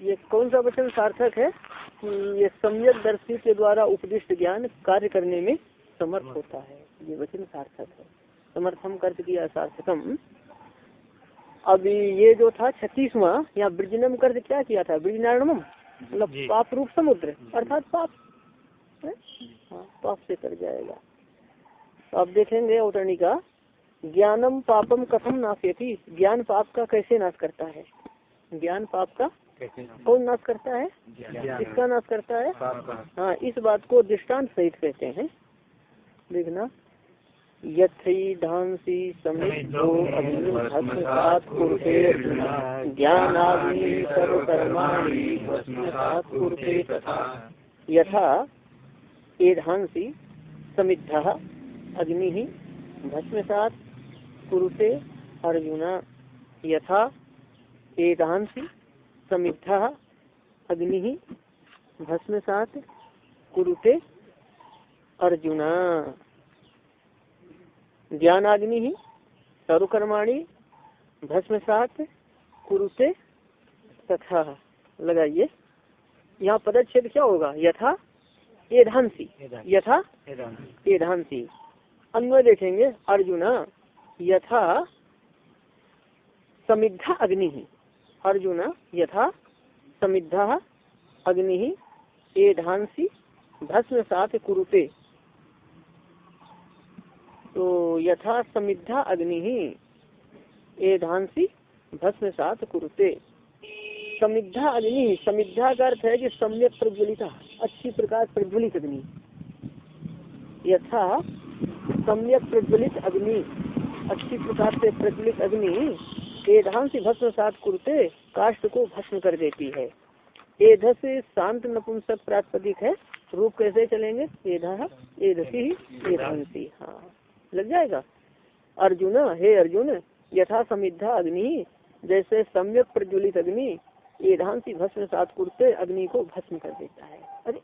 ये कौन सा वचन सार्थक है? कि ये सम्यक दर्शी के द्वारा उपदिष्ट ज्ञान कार्य करने में समर्थ होता है। ये वचन सार्थक है। समर्थम कर्त किया सार्थकम। अभी ये जो था छत्तीसवा यहाँ ब्रजनम कर्ज क्या किया था? ब्रजनारणम मतलब पाप रूप समुद्र। अर्थात पाप। हाँ? पाप से कर जाएगा। तो आप देखेंगे अवतरणी का। ज्ञानम पापम कथम नाशेती ज्ञान पाप का कैसे नाश करता है? ज्ञान पाप का कौन नाश करता है? किसका नाश करता है? हाँ इस बात को दृष्टांत सहित कहते हैं। देखना। यथी धांसी समिद्धो यथा एधांसी समिद्ध अग्नि भस्मसात कुरुते अर्जुना यथा एधांसी समिद्ध अग्नि भस्म सात कुरुते अर्जुना। ज्ञानाग्नि ही सर्वकर्माणी भस्मसात कुरुते तथा। लगाइए। यहाँ पदच्छेद क्या होगा? यथा एधांसी। यथा एधांसी। अन्वय देखेंगे अर्जुना। यथा समिद्धा अग्नि। अर्जुन, यथा समिद्धा अग्नि। ही एधांसी भस्म साथ कुरुते। तो यथा समिद्धा अग्नि। ही एधांसी भस्म साथ कुरुते। समिद्धा अग्नि, समिद्धा का अर्थ है कि सम्यक प्रज्वलित, अच्छी प्रकार प्रज्वलित अग्नि। यथा सम्यक प्रज्वलित अग्नि। अच्छी प्रकार से प्रज्वलित अग्नि एधांसी भस्म सात कुरुते काष्ट को भस्म कर देती है। एधस शांत नपुंसक प्रातिपदिक है। रूप कैसे चलेंगे? एधा एधसी एधांसी हाँ लग जाएगा। अर्जुन, हे अर्जुन यथा समिद्धा अग्नि, जैसे सम्यक प्रज्वलित अग्नि एधांसी भस्म सात कुर्ते अग्नि को भस्म कर देता है। अरे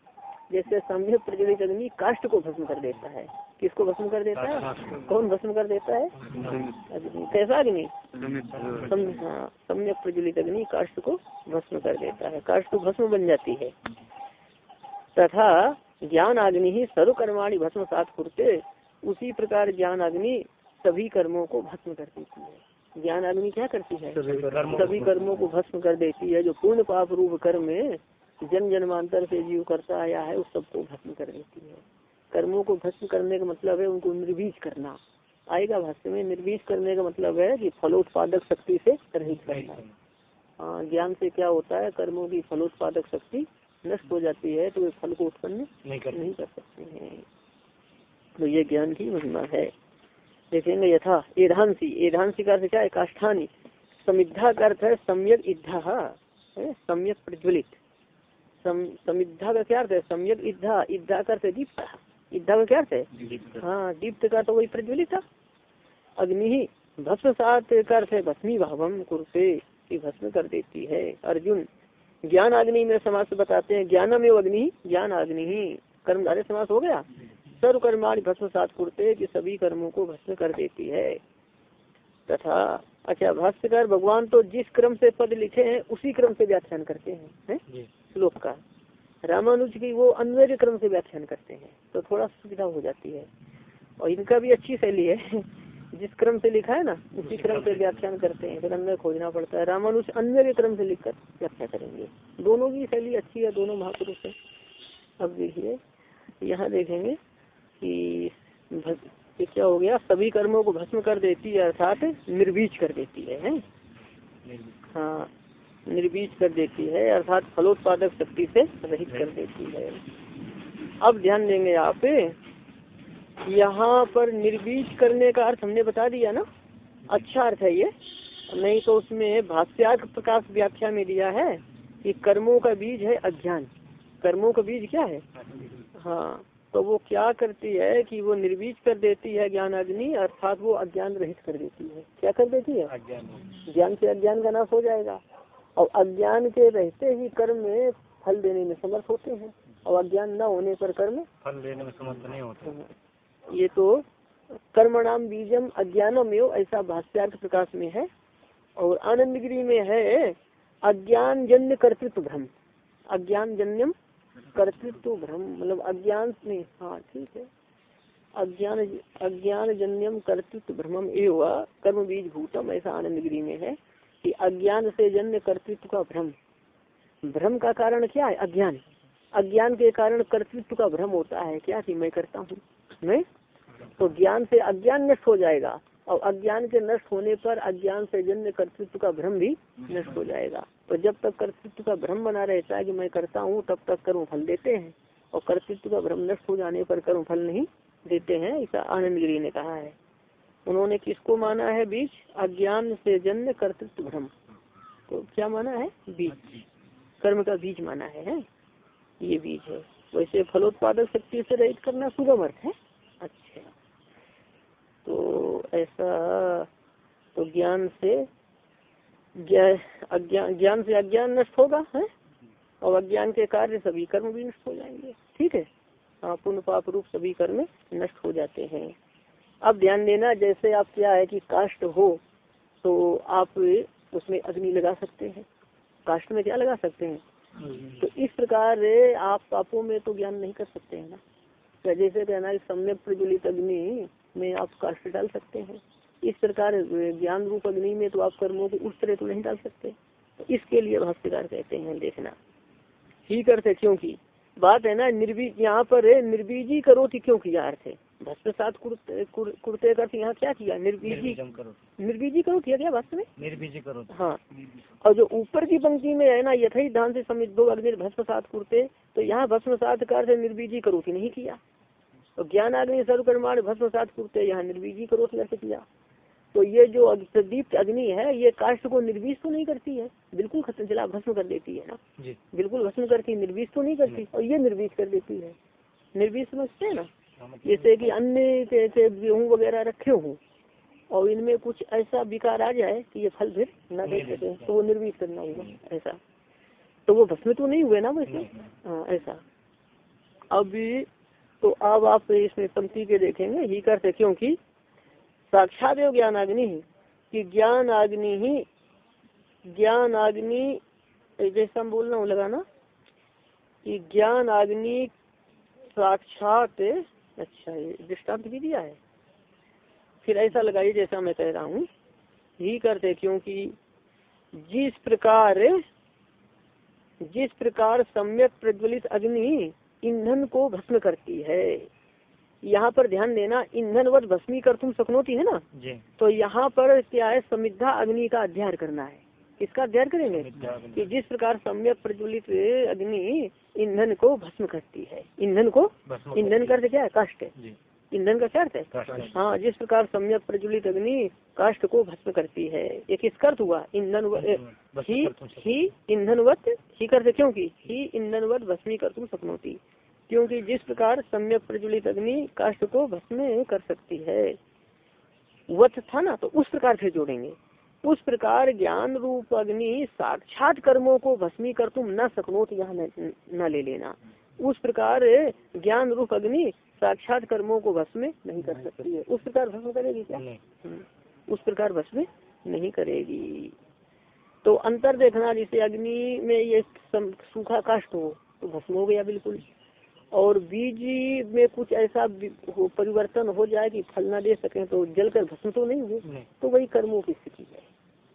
जैसे सम्यक प्रज्वलित अग्नि काष्ट को भस्म कर देता है। किसको भस्म कर देता है? कौन भस्म कर देता है? कैसा अग्नि? हाँ सम्यक प्रज्वलित अग्नि काष्ट को भस्म कर देता है। काष्ट को भस्म बन जाती है। तथा ज्ञान अग्नि ही सर्वकर्माणी भस्म सात कुर्ते उसी प्रकार ज्ञान अग्नि सभी कर्मों को भस्म कर देती है। ज्ञान अग्नि क्या करती है? सभी कर्मों को भस्म कर देती है जो पूर्ण पाप रूप कर्म जन्म जन्मांतर से जीव करता आया है उस सबको भस्म कर देती है। कर्मों को भस्म करने का मतलब है उनको निर्बीज करना। आएगा भाष्य में निर्बीज करने का मतलब है कि फलोत्पादक शक्ति से रहित करना हाँ ज्ञान से क्या होता है कर्मों की फलोत्पादक शक्ति नष्ट हो जाती है तो वे फल को उत्पन्न नहीं कर, नहीं कर सकते हैं। तो ये ज्ञान की महिमा है। देखेंगे यथा एधांसी। एधांसी का अर्थ क्या है? काष्ठानी। समिद्धा का अर्थ है सम्यक इद्धा सम्यक प्रज्वलित। समिद्धा का क्या अर्थ है? सम्यक इद्धा इद्धा का अर्थ दीप्त। इद्धा का क्या अर्थ है? हाँ दीप्त का तो वही प्रज्वलित था। अग्नि ही भस्म सात का अर्थ है भस्मी भावम कुरते भस्म कर देती है। अर्जुन ज्ञान अग्नि में समास बताते हैं। ज्ञानम एवं अग्नि ज्ञान अग्नि ही। कर्मधारे समास हो गया? सर्व कर्माणी भस्म सात कुरते कि सभी कर्मों को भस्म कर देती है। तथा अच्छा भाष्यकार भगवान तो जिस क्रम से पद लिखे हैं उसी क्रम से व्याख्यान करते हैं है? श्लोक का। रामानुज की वो अन्वय क्रम से व्याख्यान करते हैं तो थोड़ा सुविधा हो जाती है। और इनका भी अच्छी शैली है। जिस क्रम से लिखा है ना उसी क्रम से व्याख्यान करते हैं फिर अन्वय खोजना पड़ता है। रामानुज अन्वय क्रम से लिखकर व्याख्या करेंगे। दोनों की शैली अच्छी है दोनों महापुरुष है। अब देखिए यहाँ देखेंगे कि क्या हो गया? सभी कर्मों को भस्म कर देती है अर्थात निर्बीज कर देती है, है? हाँ निर्बीज कर देती है अर्थात फलोत्पादक शक्ति से रहित कर देती है। अब ध्यान देंगे आप यहाँ पर निर्बीज करने का अर्थ हमने बता दिया ना? अच्छा अर्थ है ये। नहीं तो उसमें भाष्यार्थ प्रकाश व्याख्या में दिया है कि कर्मों का बीज है अज्ञान। कर्मों का बीज क्या है? हाँ तो वो क्या करती है कि वो निर्बीज कर देती है ज्ञान अग्नि अर्थात वो अज्ञान रहित कर देती है। क्या कर देती है? ज्ञान से अज्ञान का नाश हो जाएगा। और अज्ञान के रहते ही कर्म में फल देने में समर्थ होते हैं। और अज्ञान न होने पर कर्म फल देने में समर्थ नहीं होते। ये तो कर्म नाम बीजम अज्ञानम एवं ऐसा भाष्यार्थ प्रकाश में है। और आनंद गिरी में है अज्ञान जन्य कर्तृत्व भ्रम अज्ञान जन्यम कर्तृत्व भ्रम मतलब अज्ञान में हाँ ठीक है। अज्ञान अज्ञान जन्यम कर्तृत्व भ्रमम एवं कर्म बीज भूतम ऐसा आनंद गिरी में है। कि अज्ञान से जन्य कर्तृत्व का भ्रम। भ्रम का कारण क्या है? अज्ञान। अज्ञान के कारण कर्तृत्व का भ्रम होता है। क्या कि मैं करता हूँ? मैं? तो ज्ञान से अज्ञान नष्ट हो जाएगा। और अज्ञान के नष्ट होने पर अज्ञान से जन्य कर्तृत्व का भ्रम भी नष्ट हो जाएगा। तो जब तक कर्तृत्व का भ्रम बना रहता है कि मैं करता हूँ, तब तक कर्म फल देते हैं। और कर्तृत्व का भ्रम नष्ट हो जाने पर कर्म फल नहीं देते हैं, ऐसा आनंद गिरी ने कहा है। उन्होंने किसको माना है बीज? अज्ञान से जन्य कर्तृत्व भ्रम। तो क्या माना है? बीज। कर्म का बीज माना है, है? ये बीज है। वैसे फलोत्पादक शक्ति से रहित करना सुगम अर्थ है। अच्छा। तो ऐसा तो ज्ञान से अज्ञान ज्ञान से अज्ञान नष्ट होगा है? और अज्ञान के कार्य सभी कर्म भी नष्ट हो जाएँगे। ठीक है? हाँ पुण्य पाप रूप सभी कर्म नष्ट हो जाते हैं। अब ध्यान देना जैसे आप क्या है कि काष्ट हो तो आप उसमें अग्नि लगा सकते हैं। काष्ट में क्या लगा सकते हैं? तो इस प्रकार आप पापों में तो ज्ञान नहीं कर सकते हैं ना। तो जैसे कहना सम्यक प्रज्वलित अग्नि में आप काष्ट डाल सकते हैं। इस प्रकार ज्ञान रूप अग्नि में तो आप कर्मों को उस तरह तो नहीं डाल सकते। तो इसके लिए भाष्यकार कहते हैं देखना। ही करते क्योंकि? बात है ना निर्बीज यहाँ पर निर्बीजी करो थी क्यों किया अर्थ है। भस्म सात कुर्ते कर यहाँ क्या किया? निर्बीजी निर्बीजी करो। किया क्या वास्तव में? निर्बीजी करो। हाँ। और जो ऊपर की पंक्ति में है ना यथई धान से समित दो अग्नि भस्म सात कुर्ते तो यहाँ भस्म सात कर निर्बीजी करो थी नहीं किया? तो ज्ञान अग्नि सर्वकर्माण भस्म सात कुर्ते यहाँ निर्बीजी करो ऐसे किया? तो ये जो दीप्त अग्नि है ये काष्ट को निर्वीष तो नहीं करती है बिल्कुल खत्म जला भस्म कर देती है ना? बिल्कुल भस्म करती निर्वीष तो नहीं करती और ये निर्वीष कर देती है। निर्वीष समझते है ना? जैसे कि अन्य गेहूँ वगैरह रखे हूँ और इनमें कुछ ऐसा विकार आ जाए कि ये फल फिर न दे सके तो वो निर्वीत करना होगा ऐसा। तो वो भस्म तो नहीं हुए ना वैसे हाँ ऐसा। अब तो अब आप इसमें पंक्ति के देखेंगे ही करते क्योंकि साक्षात ज्ञान अग्नि कि ज्ञान अग्नि ही ज्ञान अग्नि जैसा हम बोलना लगाना कि ज्ञान अग्नि साक्षात अच्छा ये दृष्टांत भी दिया है। फिर ऐसा लगाइए जैसा मैं कह रहा हूँ ही करते क्योंकि जिस प्रकार जिस प्रकार सम्यक प्रज्वलित अग्नि ईंधन को भस्म करती है यहाँ पर ध्यान देना ईंधन वत भस्मी कर तुम सकनोती है ना? जी। तो यहाँ पर क्या है समिधा अग्नि का अध्ययन करना है। किसका अध्ययन करेंगे कि जिस प्रकार सम्यक प्रज्वलित अग्नि ईंधन को भस्म करती है। ईंधन को? ईंधन कर क्या है? काष्ट ईंधन का क्या अर्थ है? हाँ जिस प्रकार सम्यक प्रज्वलित अग्नि काष्ट को भस्म करती है। ये किसका अर्थ हुआ? ईंधन ही ईंधनवत ही करते क्योंकि? ही ईंधनवत भस्मी कर तुम सपनोती क्योंकि जिस प्रकार सम्यक प्रज्वलित अग्नि काष्ट को भस्म कर सकती है। वत था ना तो उस प्रकार से जोड़ेंगे। उस प्रकार ज्ञान रूप अग्नि साक्षात कर्मों को भस्मी कर तुम न सकनो तो यहाँ न ले लेना। उस प्रकार ज्ञान रूप अग्नि साक्षात कर्मों को भस्म नहीं कर सकती है। उस प्रकार भस्म करेगी क्या? हम्म। उस प्रकार भस्म नहीं करेगी। तो अंतर देखना जैसे अग्नि में ये सूखा काष्ट हो तो भस्म हो गया बिल्कुल। और बीज में कुछ ऐसा परिवर्तन हो जाए कि फल ना दे सके तो जलकर भस्म तो नहीं हुए। तो वही कर्मों की स्थिति है।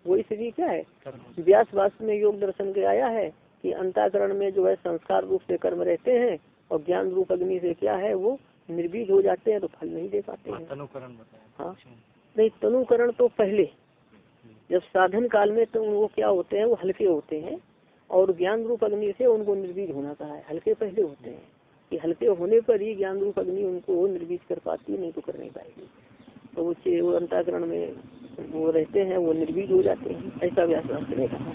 वही स्थिति क्या है? व्यास वास्तव में योग दर्शन के आया है कि अंताकरण में जो है संस्कार रूप से कर्म रहते हैं और ज्ञान रूप अग्नि से क्या है वो निर्बीज हो जाते हैं तो फल नहीं दे पाते हैं तनुकरण हाँ। नहीं तनुकरण तो पहले। जब साधन काल में तो वो क्या होते हैं वो हल्के होते हैं और ज्ञान रूप अग्नि से उनको निर्बीज होना कहा है। हल्के पहले होते हैं। कि हल्के होने पर ही ज्ञान रूप अग्नि उनको निर्बीज कर पाती है नहीं तो कर नहीं पाएगी। तो वो अंताकरण में वो रहते हैं वो निर्बीज हो जाते हैं ऐसा व्यास शास्त्र ने कहा।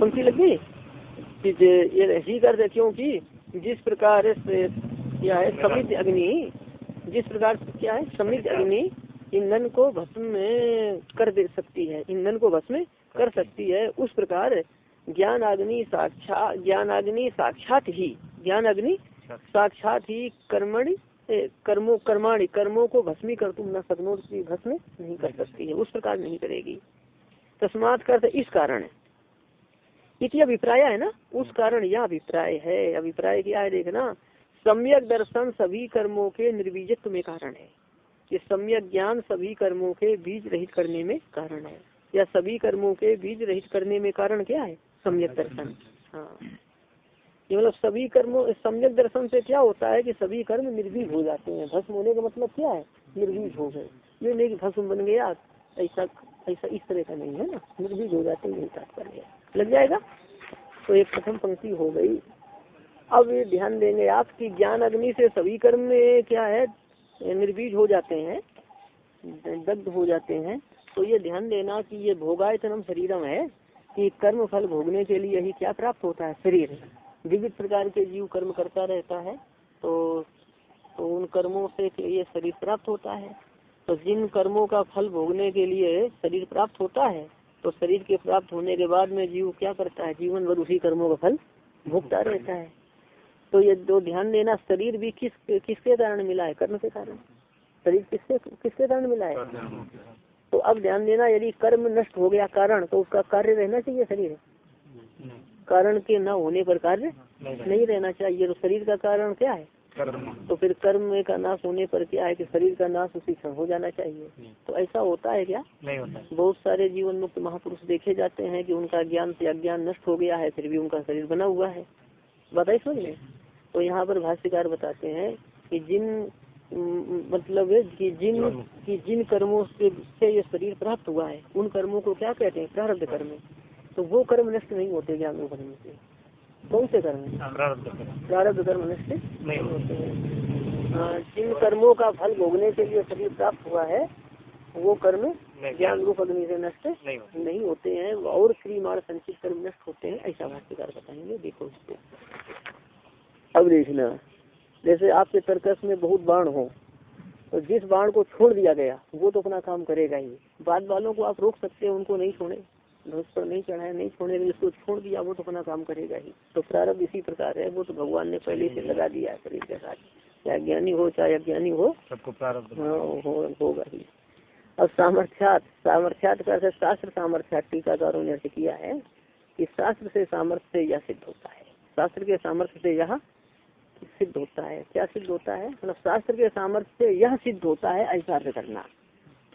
पंक्ति लग गई? कि ये ही कर क्योंकि जिस प्रकार से क्या है समृद्ध अग्नि जिस प्रकार से क्या है समृद्ध अग्नि ईंधन को भस्म कर दे सकती है ईंधन को भस्म कर सकती है उस प्रकार ज्ञान अग्नि साक्षात ज्ञान अग्नि साक्षात ही ज्ञान अग्नि साक्षात ही कर्मणि कर्मों, कर्माणी, कर्मों को भस्मी कर तुम, न सकनो भस्म नहीं कर सकती है। उस प्रकार नहीं करेगी। तस्मात कर इस कारण इति अभिप्राय है ना? उस कारण यह अभिप्राय है। अभिप्राय क्या है देखना? सम्यक दर्शन सभी कर्मों के निर्वीजत्व में कारण है। कि सम्यक ज्ञान सभी कर्मों के बीज रहित करने में कारण है। या सभी कर्मों के बीज रहित करने में कारण क्या है? सम्यक दर्शन। हाँ। ये मतलब सभी कर्मों, सम्यक दर्शन से क्या होता है कि सभी कर्म निर्वीज हो जाते हैं? भस्म होने का मतलब क्या है? निर्वीज हो गए। ये नहीं कि भस्म बन गया, ऐसा ऐसा इस तरह का नहीं है ना? निर्वीज हो जाते हैं, यही तात्पर्य लग जाएगा? तो एक प्रथम पंक्ति हो गई। अब ये ध्यान देंगे आपकी ज्ञान अग्नि से सभी कर्म में क्या है? निर्बीज हो जाते हैं, दग्ध हो जाते हैं। तो ये ध्यान देना कि ये भोगायतनम शरीरम है, कि कर्म फल भोगने के लिए ही क्या प्राप्त होता है? शरीर। विविध प्रकार के जीव कर्म करता रहता है तो तो उन कर्मों से ये शरीर प्राप्त होता है। तो जिन कर्मों का फल भोगने के लिए शरीर प्राप्त होता है तो शरीर के प्राप्त होने के बाद में जीव क्या करता है? जीवन भर उसी कर्मों का फल भोगता रहता है। तो ये दो ध्यान देना शरीर भी किस किसके कारण मिला है? कर्म के कारण। शरीर किसके किसके कारण मिला है? तो अब ध्यान देना यदि कर्म नष्ट हो गया कारण तो उसका कार्य रहना चाहिए शरीर? कारण के न होने पर कार्य नहीं रहना चाहिए। तो शरीर का कारण क्या है? तो फिर कर्म का नाश होने पर क्या है कि शरीर का नाश उसी क्षण हो जाना चाहिए? तो ऐसा होता है क्या? नहीं होता बहुत सारे जीवन मुक्त महापुरुष देखे जाते हैं कि उनका ज्ञान से अज्ञान नष्ट हो गया है फिर भी उनका शरीर बना हुआ है। बताइए समझ में तो यहाँ पर भाष्यकार बताते हैं कि जिन मतलब कि जिन कि जिन कर्मों से ये शरीर प्राप्त हुआ है उन कर्मों को क्या कहते हैं? प्रारब्ध कर्म। तो वो कर्म नष्ट नहीं होते ज्ञान कर्म से। कौन से कर्म? प्रारब्ध कर्म नष्ट नहीं होते। जिन कर्मों का फल भोगने के लिए शरीर प्राप्त हुआ है वो कर्म ज्ञान रूप अग्नि से नष्ट नहीं, नहीं होते हैं। और श्रीमार संचित कर्म नष्ट होते हैं ऐसा भाष्यकार बताएँगे। देखो इसको। अब देखना जैसे आपके तर्कस में बहुत बाण हो तो जिस बाण को छोड़ दिया गया वो तो अपना काम करेगा ही। बाद वालों को आप रोक सकते हैं उनको नहीं छोड़े। ध्वज पर नहीं चढ़ाए नहीं छोड़े उसको छोड़ दिया वो तो अपना काम करेगा ही। तो प्रारब्ध इसी प्रकार है वो तो भगवान ने पहले से लगा दिया शरीर के साथ। चाहे ज्ञानी हो चाहे अज्ञानी हो सबको प्रारब्ध हाँ हो, होगा ही। अब सामर्थ्यात सामर्थ्यात का शास्त्र सामर्थ्यात टीकाकारों ने किया है कि शास्त्र से सामर्थ्य से यह सिद्ध होता है। शास्त्र के सामर्थ्य से यह सिद्ध होता है। क्या सिद्ध होता है? मतलब शास्त्र के सामर्थ्य से यह सिद्ध होता है ऐसा करना।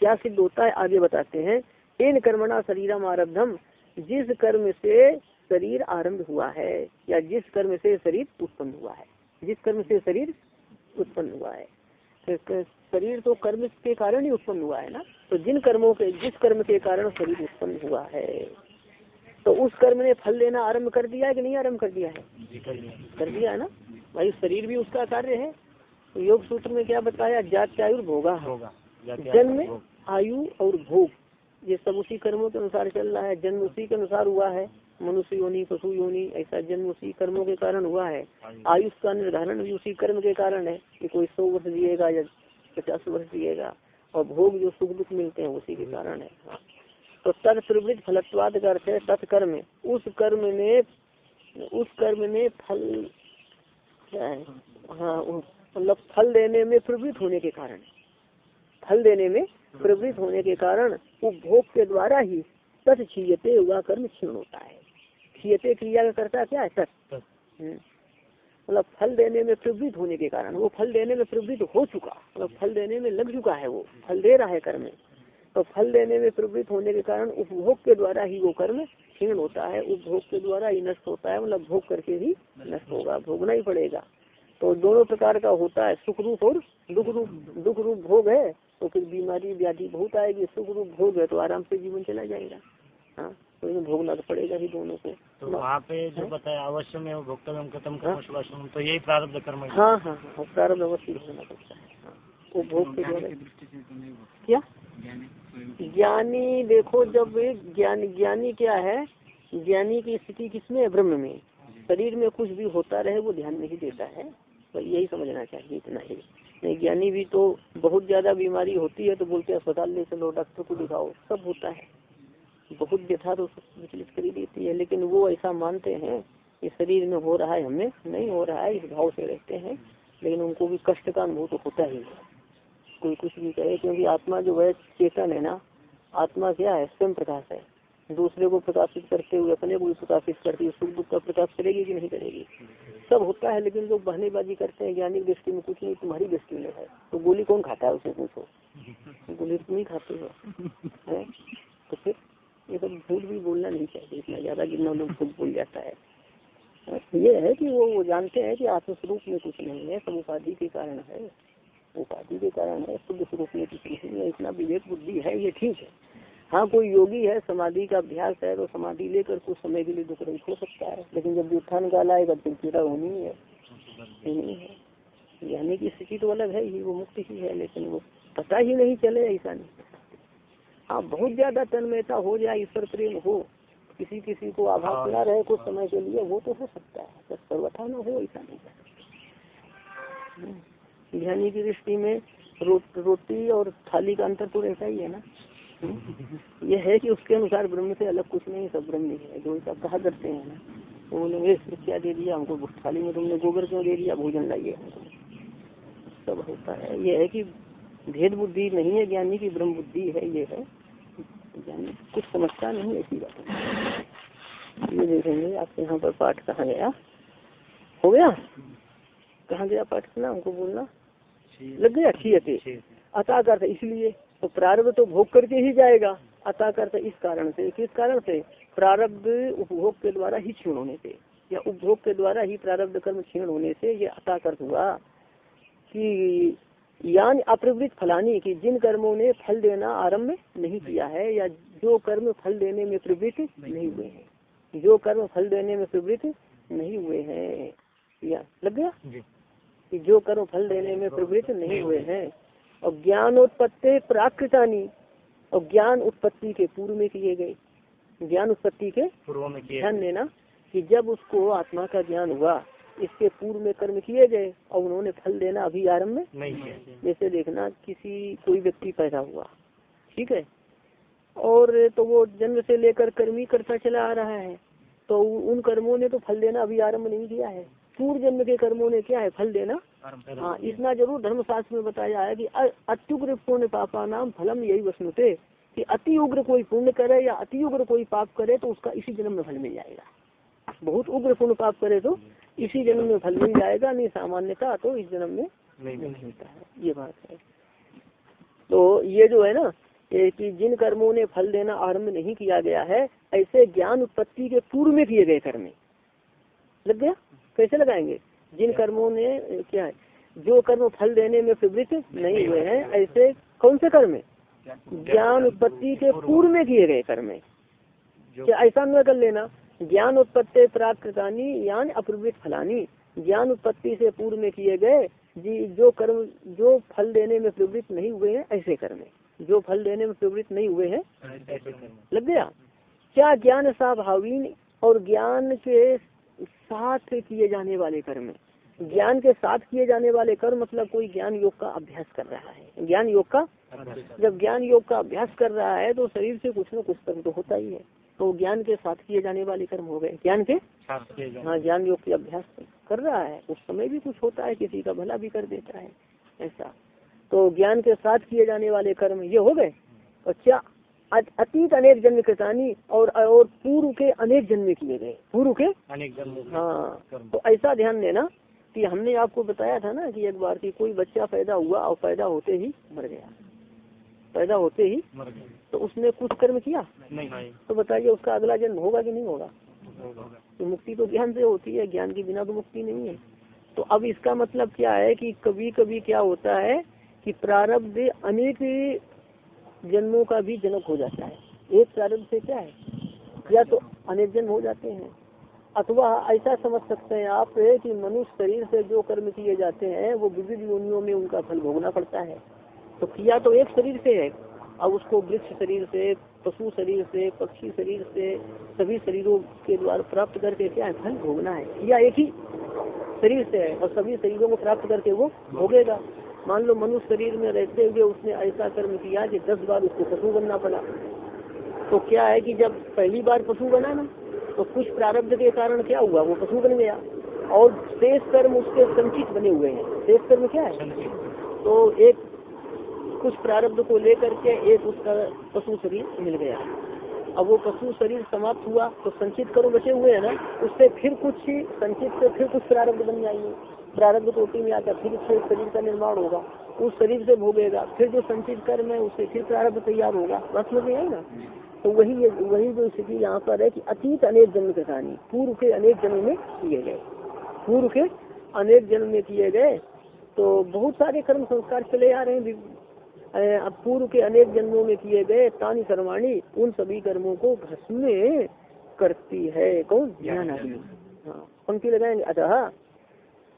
क्या सिद्ध होता है आगे बताते हैं। इन कर्मणा शरीरम आरब्धम जिस कर्म से शरीर आरंभ हुआ है या जिस कर्म से शरीर उत्पन्न हुआ है जिस कर्म से शरीर उत्पन्न हुआ है। तो शरीर तो कर्म के कारण ही उत्पन्न हुआ है ना? तो जिन कर्मों के जिस कर्म के कारण शरीर उत्पन्न हुआ है तो उस कर्म ने फल लेना आरंभ कर दिया है कि नहीं आरंभ कर दिया है? कर दिया है ना? भाई शरीर भी उसका कार्य है। तो योग सूत्र में क्या बताया? जात आयु भोगा जन्म आयु और भोग। ये सब उसी कर्मों के अनुसार चल रहा है। जन्म उसी के अनुसार हुआ है। मनुष्य योनि, पशु योनि, ऐसा जन्म उसी कर्मों के कारण हुआ है। आयुष का निर्धारण भी उसी कर्म के कारण है कि कोई सौ वर्ष जिएगा या पचास वर्ष जिएगा और भोग जो सुख दुख मिलते हैं उसी के कारण है। हाँ। तो तत्प्रवृत्त फलत्वाद का अर्थ तत्कर्म। उस कर्म ने, उस कर्म ने फल क्या है? हाँ मतलब फल देने में प्रवृत्त होने के कारण फल देने में प्रवृत्त होने के कारण उपभोग के द्वारा ही सच क्षीयते हुआ कर्म क्षीण होता है। क्षीयते क्रिया का करता क्या है? सच हम्म। मतलब फल देने में प्रवृत्त होने के कारण वो फल देने में प्रवृत्त हो चुका। मतलब फल देने में लग चुका है वो। फल दे रहा है कर्म। तो फल देने में प्रवृत्त होने के कारण उपभोग के द्वारा ही वो कर्म क्षीण होता है। उपभोग के द्वारा ही नष्ट होता है। मतलब भोग करके ही नष्ट होगा। भोगना ही पड़ेगा। तो दोनों प्रकार का होता है। सुख रूप और दुख रूप दुख रूप भोग है। तो फिर बीमारी व्याधि बहुत आएगी सुख रूप भोग है तो आराम से जीवन चला जाएगा। हाँ तो इन्हें भोगना तो पड़ेगा ही दोनों को। तो वहाँ पे जो बताया अवश्य में भोक्तव्य खत्म कर्म तो यही प्रारब्ध कर्म हाँ। हाँ हाँ प्रारब्ध अवश्य भोगना पड़ता है। हाँ, वो भोग के द्वारा। क्या? ज्ञानी देखो जब ज्ञान ज्ञानी क्या है? ज्ञानी की स्थिति किसमें है? ब्रह्म में। शरीर में कुछ भी होता रहे वो ध्यान नहीं देता है। तो यही समझना चाहिए इतना ही। ज्ञानी भी तो बहुत ज़्यादा बीमारी होती है तो बोलते हैं, अस्पताल ले चलो, डॉक्टर को दिखाओ। सब होता है। बहुत व्यथा तो विचलित कर ही देती है, लेकिन वो ऐसा मानते हैं कि शरीर में हो रहा है, हमें नहीं हो रहा है, इस भाव से रहते हैं, लेकिन उनको भी कष्ट का अनुभव तो होता ही है। कोई कुछ भी कहे, क्योंकि आत्मा जो है, चेतन है ना, आत्मा क्या है, स्वयं प्रकाश है। दूसरे को प्रकाशित करते हुए, अपने को भी प्रकाशित करती है सुख दुख का प्रकाश करेगी कि नहीं करेगी? सब होता है, लेकिन लोग बहनेबाजी करते हैं ज्ञानी दृष्टि में कुछ नहीं, तुम्हारी दृष्टि में है। तो गोली कौन खाता है उसे पूछो। गोली तुम ही खाते हो तो फिर ये सब झूठ भी बोलना नहीं चाहिए, इतना ज़्यादा जितना लोग झूठ बोल जाता है। ये है कि वो वो जानते हैं कि आत्मस्वरूप में कुछ नहीं है, सब उपाधि के कारण है। उपाधि के कारण है, शुद्ध स्वरूप में कुछ नहीं है, इतना विवेक बुद्धि है, ये ठीक है। हाँ कोई योगी है समाधि का अभ्यास है तो समाधि लेकर कुछ समय के लिए दुख रहित हो सकता है। लेकिन जब उत्थान काल आएगा तो पीड़ा होनी है नहीं है। ज्ञानी की स्थिति तो अलग है ही वो मुक्त ही है लेकिन वो पता ही नहीं चले ऐसा नहीं हाँ। बहुत ज़्यादा तन्मयता हो जाए ईश्वर प्रेम हो किसी किसी को आभास न रहे कुछ समय के लिए वो तो हो सकता है। बस सर्वथा न हो ऐसा नहीं है। ध्यानी की दृष्टि में रो, रोटी और थाली का अंतर तो ऐसा ही है ना। यह है कि उसके अनुसार ब्रह्म से अलग कुछ नहीं सब ब्रह्म ही है। जो ऐसा कहा करते हैं ना तो बोले क्या दे दिया हमको थाली में तुमने गोबर क्यों दे दिया भोजन लाइए सब होता है। यह है कि भेद बुद्धि नहीं है ज्ञानी की ब्रह्म बुद्धि है ये है। ज्ञानी कुछ समझता नहीं ऐसी बात है। ये देखेंगे आपके यहाँ पर पाठ कहाँ गया? हो गया? कहाँ गया पाठ? करना हमको बोलना? लग गया ठीक है अतः कर इसलिए तो प्रारब्ध तो भोग करके ही जाएगा। अतः करते इस कारण से किस कारण से? प्रारब्ध उपभोग के द्वारा ही क्षीण होने से या उपभोग के द्वारा ही प्रारब्ध कर्म क्षीण होने से ये अतः कर हुआ कि यान अप्रवृत फलानी की जिन कर्मों ने फल देना आरंभ नहीं किया है या जो कर्म फल देने में प्रवृत्त नहीं हुए हैं। जो कर्म फल देने में प्रवृत्त नहीं हुए हैं। या लग गया? कि जो कर्म फल देने में प्रवृत्त नहीं हुए हैं और ज्ञान उत्पत्ति प्राकृतानी। और ज्ञान उत्पत्ति के पूर्व में किए गए। ज्ञान उत्पत्ति के पूर्व में ध्यान देना कि जब उसको आत्मा का ज्ञान हुआ इसके पूर्व में कर्म किए गए और उन्होंने फल देना अभी आरंभ में? नहीं जैसे देखना किसी कोई व्यक्ति पैदा हुआ। ठीक है? और तो वो जन्म से लेकर कर्म ही करता चला आ रहा है। तो उन कर्मों ने तो फल देना अभी आरंभ नहीं किया है। पूर्व जन्म के कर्मों ने क्या है? फल देना? हाँ इतना ज़रूर धर्मशास्त्र में बताया है कि अत्युग्र पुण्य पापा नाम फलम यही वसनुते। कि अति उग्र कोई पुण्य करे या अति उग्र कोई पाप करे तो उसका इसी जन्म में फल मिल जाएगा। बहुत उग्र पुण्य पाप करे तो इसी जन्म में फल मिल जाएगा नहीं सामान्यता तो इस जन्म में नहीं मिलता है। ये बात है। तो ये जो है ना कि जिन कर्मों ने फल देना आरंभ नहीं किया गया है ऐसे ज्ञान उत्पत्ति के पूर्व में किए गए कर्म लग गया? कैसे लगाएँगे? जिन कर्मों ने क्या है? जो कर्म फल देने में प्रवृत्त नहीं हुए हैं ऐसे कौन से कर्म ज्ञान उत्पत्ति के पूर्व में किए गए कर्म क्या ऐसा न कर लेना? ज्ञान उत्पत्ति प्राकृतानी यान अप्रवृत्त फलानी। ज्ञान उत्पत्ति से पूर्व में किए गए जी जो कर्म जो फल देने में प्रवृत्त नहीं हुए हैं ऐसे कर्म जो फल देने में प्रवृत्त नहीं हुए हैं लग गया? क्या ज्ञान स्वाभावीन और ज्ञान के साथ किए जाने वाले कर्म। ज्ञान के साथ किए जाने वाले कर्म मतलब कोई ज्ञान योग का अभ्यास कर रहा है। ज्ञान योग का जब ज्ञान योग का अभ्यास कर रहा है तो शरीर से कुछ न कुछ कर्म तो होता ही है। तो ज्ञान के साथ किए जाने वाले कर्म हो गए। ज्ञान के? हाँ ज्ञान योग के अभ्यास कर रहा है। उस समय भी कुछ होता है किसी का भला भी कर देता है। ऐसा। तो ज्ञान के साथ किए जाने वाले कर्म ये हो गए। और क्या अतीत अनेक जन्म कृतानी और और पूर्व के अनेक जन्म किए गए। पूर्व के? अनेक जन्म हाँ तो ऐसा ध्यान देना कि हमने आपको बताया था ना कि एक बार की कोई बच्चा पैदा हुआ और पैदा होते ही मर गया। पैदा होते ही मर गया। तो उसने कुछ कर्म किया? नहीं तो बताइए उसका अगला जन्म होगा कि नहीं होगा? तो मुक्ति तो ज्ञान से होती है ज्ञान के बिना तो मुक्ति नहीं है। तो अब इसका मतलब क्या है कि कभी कभी क्या होता है कि प्रारब्ध अनेक जन्मों का भी जनक हो जाता है। एक प्रारब्ध से क्या है? या तो अनेक जन्म हो जाते हैं, अथवा ऐसा समझ सकते हैं आप कि मनुष्य शरीर से जो कर्म किए जाते हैं, वो विविध योनियों में उनका फल भोगना पड़ता है। तो किया तो एक शरीर से है। अब उसको वृक्ष शरीर से, पशु शरीर से, पक्षी शरीर से, सभी शरीरों के द्वारा प्राप्त करके क्या है? फल भोगना है। किया एक ही शरीर से है और सभी शरीरों को प्राप्त करके वो भोगेगा। मान लो मनुष्य शरीर में रहते हुए उसने ऐसा कर्म किया कि दस बार उसको पशु बनना पड़ा। तो क्या है कि जब पहली बार पशु बना ना तो कुछ प्रारब्ध के कारण क्या हुआ? वो पशु बन गया। और शेष कर्म उसके संचित बने हुए हैं। शेष कर्म क्या है? तो एक कुछ प्रारब्ध को लेकर के एक उसका पशु शरीर मिल गया। अब वो पशु शरीर समाप्त हुआ तो संचित कर्म बचे हुए हैं ना उससे फिर कुछ संचित से फिर कुछ प्रारब्ध बन जाएँगे। प्रारब्ध कोटि में आकर फिर से शरीर का निर्माण होगा उस शरीर से भोगेगा फिर जो संचित कर्म है उससे फिर प्रारब्ध तैयार होगा। बस में है ना? तो वही वही जो स्थिति यहाँ पर है कि अतीत अनेक जन्म के कहानी पूर्व के अनेक जन्म में किए गए। पूर्व के अनेक जन्म में किए गए। तो बहुत सारे कर्म संस्कार चले आ रहे हैं अब पूर्व के अनेक जन्मों में किए गए तानी कर्माणी उन सभी कर्मों को भस्म करती है। कौन? ज्ञान हाँ पंक्ति लगाएँगे। अतः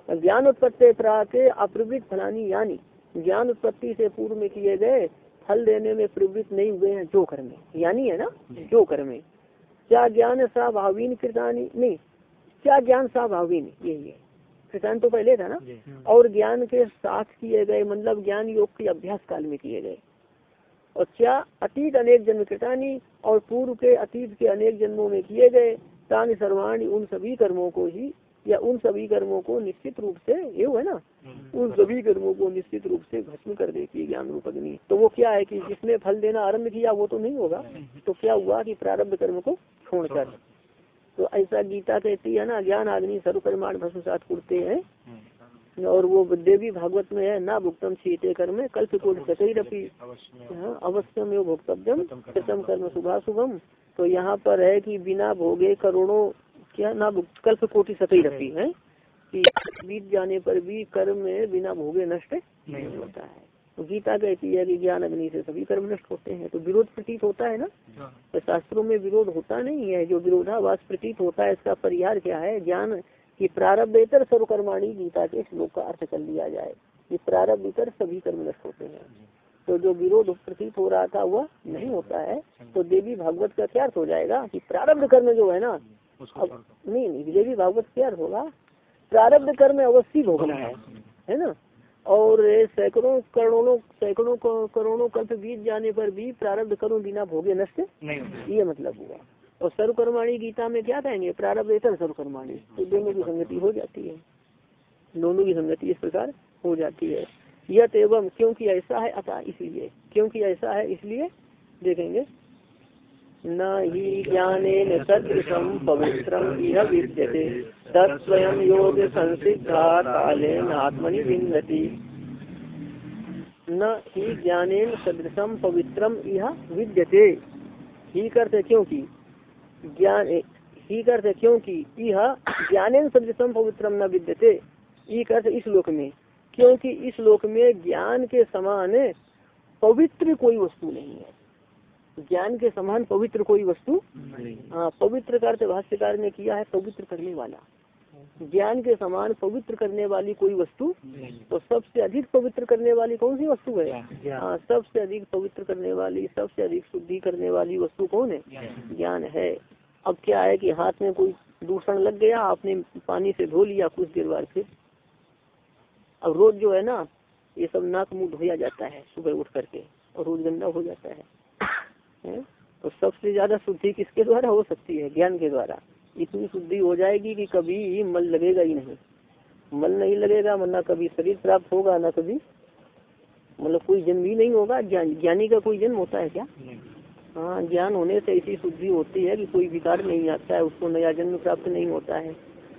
ज्ञान उत्पत्ति के अप्रवृत्त फलानी यानी ज्ञान उत्पत्ति से पूर्व में किए गए फल देने में प्रवृत्त नहीं हुए हैं जो कर्मे यानी है ना? जो। कर्मे क्या ज्ञान स्वाभावीन कृतानी? नहीं। क्या ज्ञान स्वाभावीन यही है। कृतान तो पहले था ना? और ज्ञान के साथ किए गए मतलब ज्ञान योग के अभ्यास काल में किए गए। और क्या अतीत अनेक जन्म कृतानी और पूर्व के अतीत के अनेक जन्मों में किए गए तान सर्वाणी उन सभी कर्मों को ही या उन सभी कर्मों को निश्चित रूप से ये है ना? हम्म। उन सभी कर्मों को निश्चित रूप से भस्म कर देती है ज्ञान रूप अग्नि। तो वो क्या है कि जिसने फल देना आरंभ किया वो तो नहीं होगा। तो क्या हुआ कि प्रारब्ध कर्म को छोड़कर? तो ऐसा गीता कहती है ना ज्ञान अग्नि सर्वकर्माण भस्म साथ कुड़ते हैं। हम्म। और वो देवी भागवत में है ना भुगतम शीते कर्म कल्प कोट सतरपी अवश्य। में भोक्तव्यम कृतम कर्म। शुभा शुभम तो यहाँ पर है कि बिना भोगे करोड़ों क्या ना कल्प कोटि सतही रखी है कि बीत जाने पर भी कर्म में बिना भोगे नष्ट नहीं होता है। तो गीता कहती है कि ज्ञान अग्नि से सभी कर्म नष्ट होते हैं। तो विरोध प्रतीत होता है ना? हाँ। तो शास्त्रों में विरोध होता नहीं है। जो विरोधावास प्रतीत होता है इसका परिहार क्या है? ज्ञान की प्रारब्धेतर सर्वकर्माणी गीता के श्लोक का अर्थ कर लिया जाए कि प्रारब्धेतर सभी कर्म नष्ट होते हैं। तो जो विरोध प्रतीत हो रहा था वह नहीं होता है। तो देवी भागवत का क्या अर्थ हो जाएगा कि प्रारब्ध कर्म जो है ना अब नहीं नहीं देवी भागवत क्या होगा? प्रारब्ध कर्म अवश्य भोगना है है ना? और सैकड़ों करोड़ों सैकड़ों करोड़ों कल्प बीत जाने पर भी प्रारब्ध कर्म बिना भोगे नष्ट? ये मतलब हुआ। और सर्वकर्माणी गीता में क्या कहेंगे? प्रारब्ध इतर सर्वकर्माणी। तो दोनों की संगति हो जाती है। दोनों की संगति इस प्रकार हो जाती है। यत एवं क्योंकि ऐसा है अतः इसलिए। क्योंकि ऐसा है इसलिए देखेंगे। न ही ज्ञानेन सदृशम पवित्रम इह विद्यते। तत्स्वयं योग संसिद्धा कालेन आत्मनि विन्दति। न ही ज्ञानेन सदृशम पवित्रम यह विद्यते। ही करते क्योंकि ज्ञान ही करते क्योंकि यह ज्ञानेन सदृशम पवित्रम न विद्यते। ई करते इस लोक में। क्योंकि इस लोक में ज्ञान के समान पवित्र कोई वस्तु नहीं है। ज्ञान के समान पवित्र कोई वस्तु हाँ पवित्र का अर्थ भाष्यकार ने किया है पवित्र करने वाला। ज्ञान के समान पवित्र करने वाली कोई वस्तु तो सबसे अधिक पवित्र करने वाली कौन सी वस्तु है? हाँ सबसे अधिक पवित्र करने वाली सबसे अधिक शुद्धि करने वाली वस्तु कौन है? ज्ञान है। अब क्या है कि हाथ में कोई दूषण लग गया आपने पानी से धो लिया कुछ देर बाद फिर? अब रोज जो है ना ये सब नाक मुँह धोया जाता है सुबह उठ करके और रोज गंदा हो जाता है। है तो सबसे ज़्यादा शुद्धि किसके द्वारा हो सकती है? ज्ञान के द्वारा। इतनी शुद्धि हो जाएगी कि कभी मल लगेगा ही नहीं। मल नहीं लगेगा मतलब कभी शरीर प्राप्त होगा, ना कभी मतलब कोई जन्म ही नहीं होगा। ज्ञान, ज्ञानी का कोई जन्म होता है क्या? हाँ ज्ञान होने से ऐसी शुद्धि होती है कि कोई विकार नहीं आता है, उसको नया जन्म प्राप्त नहीं होता है।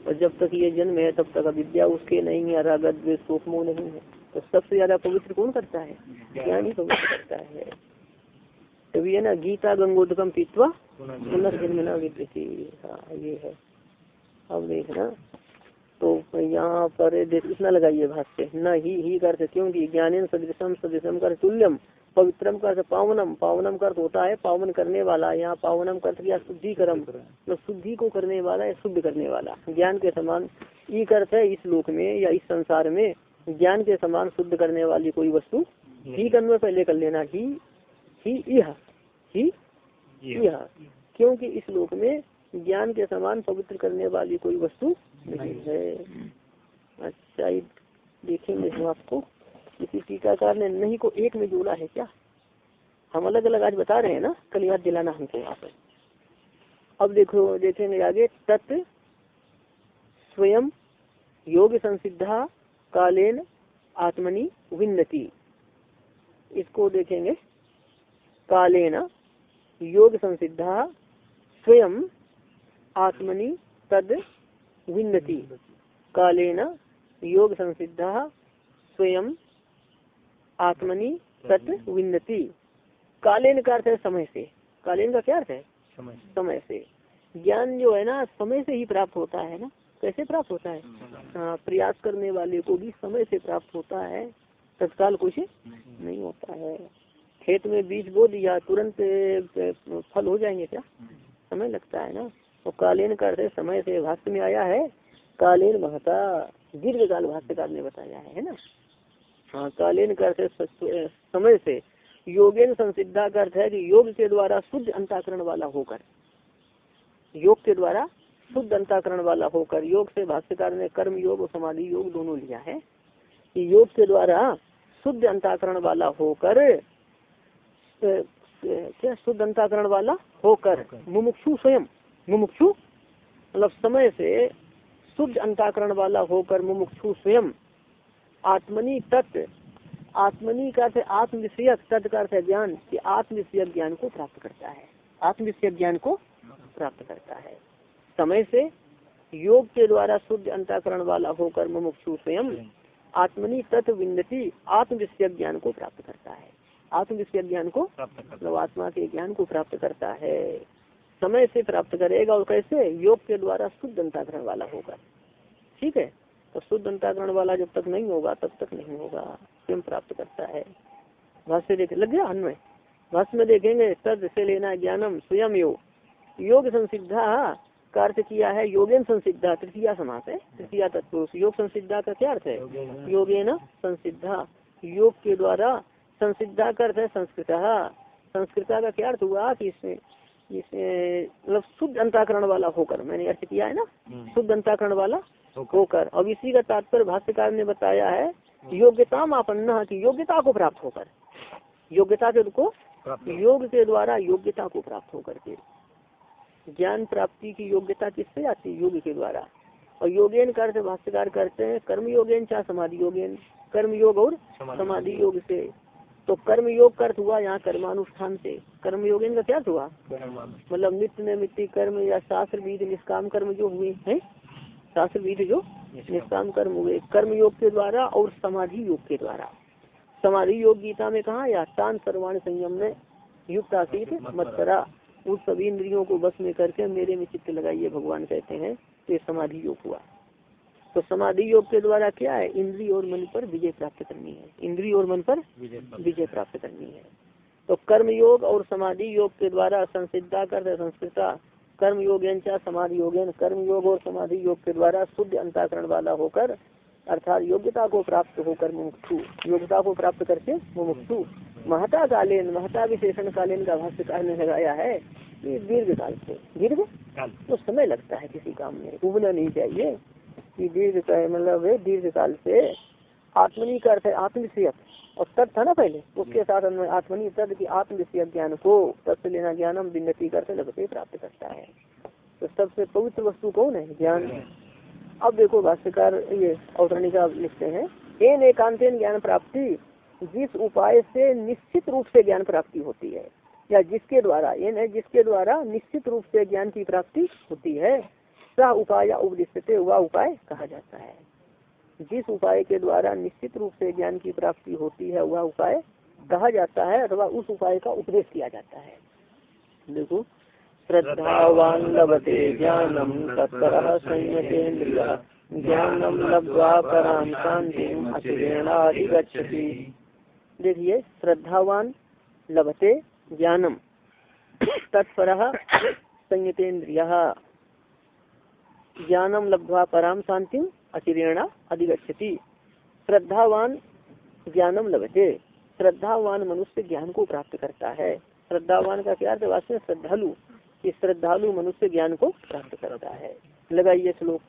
और जब तक ये जन्म है, तब तक अविद्या उसके नहीं है रागत नहीं है। तो सबसे ज़्यादा पवित्र कौन करता है? ज्ञान ही पवित्र करता है। तभी है ना गीता गंगोदकम पीतवा पुनर्जन्म। न विद्यती। हाँ ये है। अब देखना। तो यहाँ पर इतना लगाइए भाष्य। न ही ही कर क्योंकि ज्ञान सदृशम सदृशम कर तुल्यम पवित्रम कर पावनम। पावनम कर होता है पावन करने वाला। यहाँ पावनम कर किया शुद्धिकरम। तो शुद्धि को करने वाला है शुद्ध करने वाला। ज्ञान के समान ई अर्थ है इस लोक में या इस संसार में। ज्ञान के समान शुद्ध करने वाली कोई वस्तु ही कर्म पहले कर लेना ही ही यह ही यह क्योंकि इस लोक में ज्ञान के समान पवित्र करने वाली कोई वस्तु नहीं है। अच्छा देखेंगे हम आपको। किसी टीकाकार ने नहीं को एक में जोड़ा है क्या? हम अलग अलग आज बता रहे हैं ना कल याद दिलाना हमको यहाँ पर। अब देखो देखेंगे आगे तत् स्वयं योग संसिद्धा कालेन आत्मनि विन्नति। इसको देखेंगे। कालेन योग संसिद्धा स्वयं आत्मनि तद विन्नति। कालेन योग संसिद्धा स्वयं आत्मनि तत् विन्नति। कालेन का अर्थ है समय से। कालेन का क्या अर्थ है? समय समय से। ज्ञान जो है ना समय से ही प्राप्त होता है ना। कैसे प्राप्त होता है? हाँ प्रयास करने वाले को भी समय से प्राप्त होता है। तत्काल कुछ नहीं होता है। खेत में बीज बो दिया तुरंत फल हो जाएँगे क्या? समय लगता है ना। और कालीन का अर्थ समय से भाष्य में आया है। कालीन महता दीर्घ काल भाष्यकार ने बताया है, ना? हाँ कालीन का अर्थ समय से योगेन संसिद्धा का अर्थ है कि योग के द्वारा शुद्ध अंताकरण वाला होकर योग के द्वारा शुद्ध अंताकरण वाला होकर योग से भाष्यकार ने कर्म योग और समाधि योग दोनों लिया है। योग के द्वारा शुद्ध अंताकरण वाला होकर क्या शुद्ध अंताकरण वाला होकर मुमुक्षु स्वयं मुमुक्षु मतलब समय से शुद्ध अंताकरण वाला होकर मुमुक्षु स्वयं। आत्मनि तत्व आत्मनि का अर्थ है आत्म तत्व का अर्थ ज्ञान कि आत्म विषयक ज्ञान को प्राप्त करता है। आत्म विषयक ज्ञान को प्राप्त करता है। समय से योग के द्वारा शुद्ध अंताकरण वाला होकर मुमुक्षु स्वयं आत्मनि तत्व विन्नति आत्म विषयक ज्ञान को प्राप्त करता है। आत्म विषयक ज्ञान को मतलब आत्मा के ज्ञान को प्राप्त करता है। समय से प्राप्त करेगा और कैसे? योग के द्वारा शुद्ध अंताकरण वाला होगा। ठीक है? तो शुद्ध अंताकरण वाला जब तक नहीं होगा तब तक नहीं होगा। स्वयं प्राप्त करता है। भाष्य देख लग गया अन्वय? भाष्य में देखेंगे तद से लेना ज्ञानम स्वयं योग योग संसिद्धा का अर्थ किया है योगेन संसिद्धा तृतीया समास है। तृतीया तत्पुरुष। योग संसिद्धा का क्या अर्थ है? योगेन संसिद्धा। योग के द्वारा संसिद्धा का अर्थ है संस्कृत। संस्कृता का क्या अर्थ हुआ? कि इसमें मतलब शुद्ध अंताकरण वाला होकर मैंने अर्थ किया है ना? हम्म। शुद्ध अंताकरण वाला होकर। अब इसी का तात्पर्य भाष्यकार ने बताया है योग्यता मापन्न की योग्यता को प्राप्त होकर। योग्यता के को योग के द्वारा योग्यता को प्राप्त होकर के। ज्ञान प्राप्ति की योग्यता किससे आती? है योग के द्वारा। और योगेन का अर्थ भाष्यकार करते हैं कर्म योगेन चाहे समाधि योगेन कर्म योग और समाधि योग से। तो कर्म योग का अर्थ हुआ यहाँ कर्मानुष्ठान से। कर्म योग का क्या हुआ? मतलब नित्य नैमित्ति कर्म या शास्त्र विध निष्काम कर्म जो हुए हैं शास्त्र विध जो निष्काम। कर्म हुए कर्म योग के द्वारा और समाधि योग के द्वारा। समाधि योग गीता में कहा या तान सर्वाण संयम में युक्त आशीत मत करा। उस सभी इंद्रियों को बस में करके मेरे में चित्त लगाइए भगवान कहते हैं तो ये समाधि योग हुआ। तो समाधि योग के द्वारा क्या है? इंद्री और मन पर विजय प्राप्त करनी है। इंद्री और मन पर विजय प्राप्त। करनी है। तो कर्म योग और समाधि योग के द्वारा संसिद्धा कर संस्कृता कर्म योगेन चा समाधि योगेन कर्म योग और समाधि योग के द्वारा शुद्ध अंताकरण वाला होकर अर्थात योग्यता को प्राप्त होकर मुमुक्षु। योग्यता को प्राप्त करके मुमुक्षु। महता कालीन महता विशेषण कालीन का भाष्यकार ने लगाया है कि दीर्घ काल से दीर्घ? काल। तो समय लगता है किसी काम में उबना नहीं चाहिए। कि दीर्घ मतलब दीर्घ काल से आत्मनी का अर्थ है आत्मविषयक और तद था ना पहले? उसके साथ आत्मनी तद की आत्मविषयक ज्ञान को तद से लेना ज्ञानम विन्नति करते लगते प्राप्त करता है। तो सबसे पवित्र वस्तु कौन है? ज्ञान। अब देखो भाष्यकार ये अवतरणिका लिखते हैं एन एकांतेन ज्ञान प्राप्ति जिस उपाय से निश्चित रूप से ज्ञान प्राप्ति होती है या जिसके द्वारा एन है जिसके द्वारा निश्चित रूप से ज्ञान की प्राप्ति होती है सह उपाय उपदिष्टते वह उपाय कहा जाता है। जिस उपाय के द्वारा निश्चित रूप से ज्ञान की प्राप्ति होती है, वह उपाय कहा जाता है अथवा उस उपाय का उपदेश किया जाता है। देखो, श्रद्धावान लभते ज्ञानम तत्पर संयतेन्द्रिय ज्ञानम लब्ध्वा पराम देखिए, श्रद्धावान लभते ज्ञानम तत्पर संयतेन्द्रिय। ज्ञानम लब्ध्वा पराम शांतिम अचिरेणा अधिगच्छति। श्रद्धावान ज्ञानम लभते। श्रद्धावान मनुष्य ज्ञान को प्राप्त करता है। श्रद्धावान का क्या अर्थ श्रद्धालु, कि श्रद्धालु मनुष्य ज्ञान को प्राप्त करता है। लगाइए श्लोक।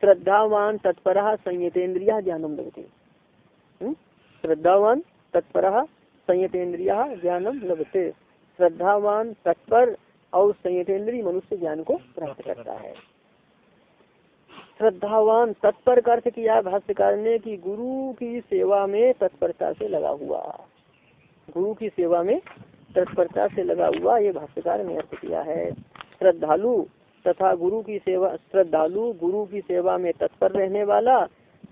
श्रद्धावान तत्पर संयतेन्द्रिया ज्ञानम लभते। हम्म? श्रद्धावान तत्पर संयतेन्द्रिया ज्ञानम लभते। श्रद्धावान तत्पर और संयतेन्द्रीय मनुष्य ज्ञान को प्राप्त करता है। श्रद्धावान तत्पर का अर्थ किया भाष्यकार ने कि गुरु की सेवा में तत्परता से लगा हुआ। गुरु की सेवा में तत्परता से लगा हुआ ये भाष्यकार ने अर्थ किया है। श्रद्धालु तथा गुरु की सेवा श्रद्धालु गुरु की सेवा में तत्पर रहने वाला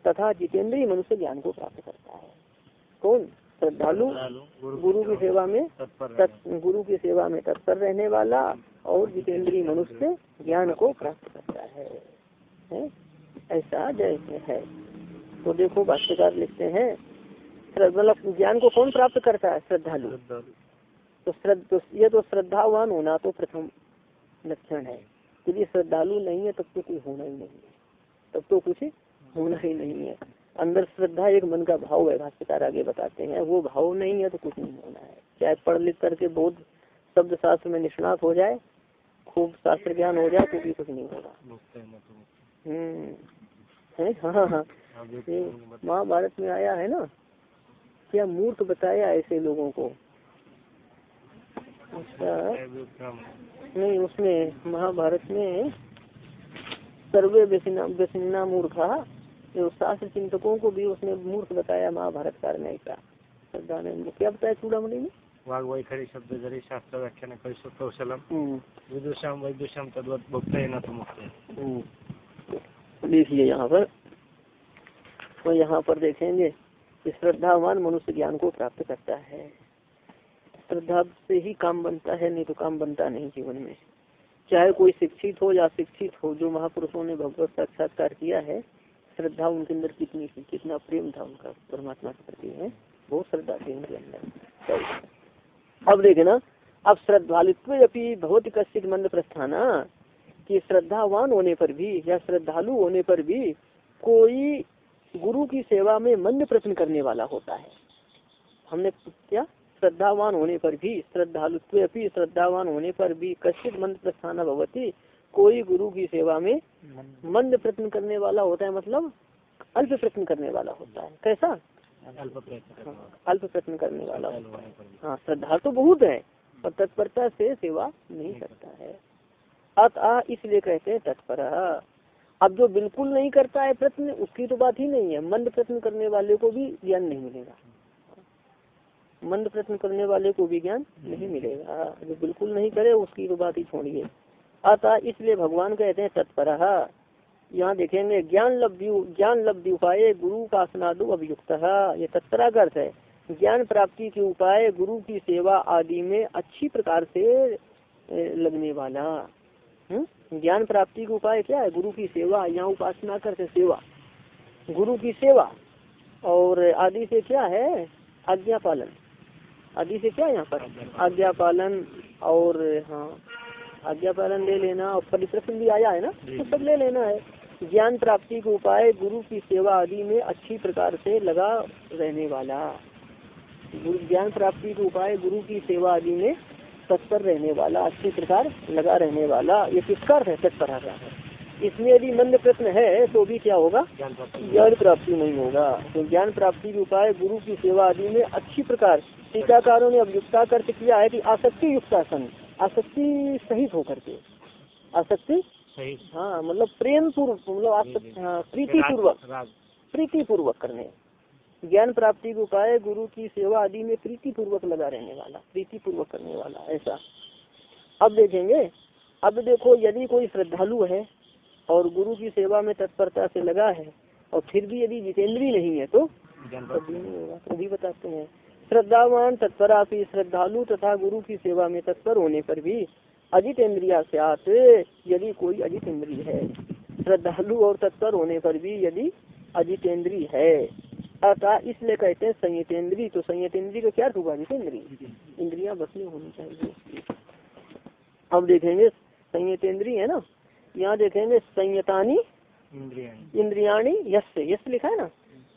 तथा जितेंद्रीय मनुष्य ज्ञान को प्राप्त करता है। कौन? श्रद्धालु गुरु की सेवा में गुरु की सेवा में तत्पर रहने वाला और जितेंद्रीय मनुष्य ज्ञान को प्राप्त करता है, है? ऐसा जैसे है। तो देखो भाष्यकार लिखते हैं मतलब ज्ञान को कौन प्राप्त करता है? श्रद्धालु। तो श्रद्ध तो ये तो श्रद्धावान होना तो प्रथम लक्षण है। यदि श्रद्धालु नहीं है तब तो कोई होना ही नहीं है। तब तो कुछ होना ही नहीं है। अंदर श्रद्धा एक मन का भाव है भाष्यकार आगे बताते हैं। वो भाव नहीं है तो कुछ नहीं होना है। चाहे पढ़ लिख करके बहुत शब्द शास्त्र में निष्णात हो जाए खूब शास्त्र ज्ञान हो जाए तो भी कुछ नहीं होगा। हम्म। है? हाँ हाँ महाभारत में आया है ना? क्या मूर्ख बताया ऐसे लोगों को? नहीं उसमें महाभारत में सर्वे व्यसिना मूर्खा जो शास्त्र चिंतकों को भी उसने मूर्ख बताया महाभारत कारण्य का। श्रद्धानंद क्या बताया चूड़ामणि में? वाघ वैखरी शब्द जरी शास्त्र व्याख्यान कौशलम विदुषाम वैदुषाम तद्वत भुक्त न तो मुक्त। देखिए यहाँ पर। तो यहाँ पर देखेंगे श्रद्धावान मनुष्य ज्ञान को प्राप्त करता है। श्रद्धा से ही काम बनता है, नहीं तो काम बनता नहीं जीवन में। चाहे कोई शिक्षित हो या शिक्षित हो, जो महापुरुषों ने भगवत साक्षात्कार किया है, श्रद्धा उनके अंदर कितनी थी, कितना प्रेम था उनका, परमात्मा के प्रति है। बहुत श्रद्धा थी उनके अंदर। अब देखना अब श्रद्धालुत्व अपनी कश्चित मंद प्रस्थाना कि श्रद्धावान होने पर भी या श्रद्धालु होने पर भी कोई गुरु की सेवा में मंद प्रश्न करने वाला होता है। हमने क्या? श्रद्धावान होने पर भी श्रद्धालुत्व अपनी श्रद्धावान होने पर भी कश्चित मंद प्रस्थान भगवती कोई गुरु की सेवा में मंद प्रश्न करने वाला होता है मतलब अल्प प्रश्न करने वाला होता है। कैसा? अल्प प्रश्न करने वाला। होता है। हाँ श्रद्धा तो बहुत है पर तत्परता से सेवा नहीं करता है। अतः इसलिए कहते हैं तत्पर। अब जो बिल्कुल नहीं करता है प्रश्न उसकी तो बात ही नहीं है। मंद प्रश्न करने वाले को भी ज्ञान नहीं मिलेगा। मंद प्रश्न करने वाले को भी ज्ञान नहीं मिलेगा। जो बिल्कुल नहीं करे उसकी तो बात ही छोड़िए। अतः इसलिए भगवान कहते हैं तत्पर। यहाँ देखेंगे ज्ञान लब्धि ज्ञान लब्धि उपाय गुरु का स्नादु अभियुक्त। ये तत्परा का अर्थ है। ज्ञान प्राप्ति के उपाय गुरु की सेवा आदि में अच्छी प्रकार से लगने वाला। हम्म? ज्ञान प्राप्ति का उपाय क्या है? गुरु की सेवा यहाँ उपासना करते सेवा। गुरु की सेवा और आदि से क्या है? आज्ञा पालन। आदि से क्या है यहाँ पर? आज्ञा पालन और हाँ आज्ञा पालन ले लेना और परिप्रश्न भी आया है ना? तो सब ले लेना है। ज्ञान प्राप्ति के उपाय गुरु की सेवा आदि में अच्छी प्रकार से लगा रहने वाला। गुरु ज्ञान प्राप्ति के उपाय गुरु की सेवा आदि में तत्पर रहने वाला अच्छी प्रकार लगा रहने वाला ये किसका है तत्पर है? इसमें यदि मंद प्रश्न है तो भी क्या होगा? ज्ञान प्राप्ति। नहीं होगा। तो ज्ञान प्राप्ति के उपाय गुरु की सेवा आदि में अच्छी प्रकार टीकाकारों ने अब युक्ता कर्त किया है कि आसक्ति युक्तासन आसक्ति सहित होकर के। आसक्ति? सही। हाँ मतलब प्रेम पूर्वक मतलब आसक्ति हाँ प्रीति पूर्वक प्रीति पूर्वक करने। ज्ञान प्राप्ति के उपाय गुरु की सेवा आदि में प्रीति पूर्वक लगा रहने वाला प्रीति पूर्वक करने वाला ऐसा। अब देखेंगे। अब देखो यदि कोई श्रद्धालु है और गुरु की सेवा में तत्परता से लगा है और फिर भी यदि जितेंद्री नहीं है तो नहीं होगा। तो भी बताते हैं। श्रद्धावान तत्परा भी श्रद्धालु तथा गुरु की सेवा में तत्पर होने पर भी अजित इंद्रिया से यदि कोई अजित इंद्रिय है। श्रद्धालु और तत्पर होने पर भी यदि अजितेंद्री है। अतः इसलिए कहते हैं संयतेंद्री तो संयत इंद्री का क्या अर्थ हुआ जितेंद्री इंद्रिया। बस में होनी चाहिए। अब देखेंगे संयतेंद्री है ना? यहाँ देखेंगे संयतानी इंद्रियाणी। यश यश लिखा है ना?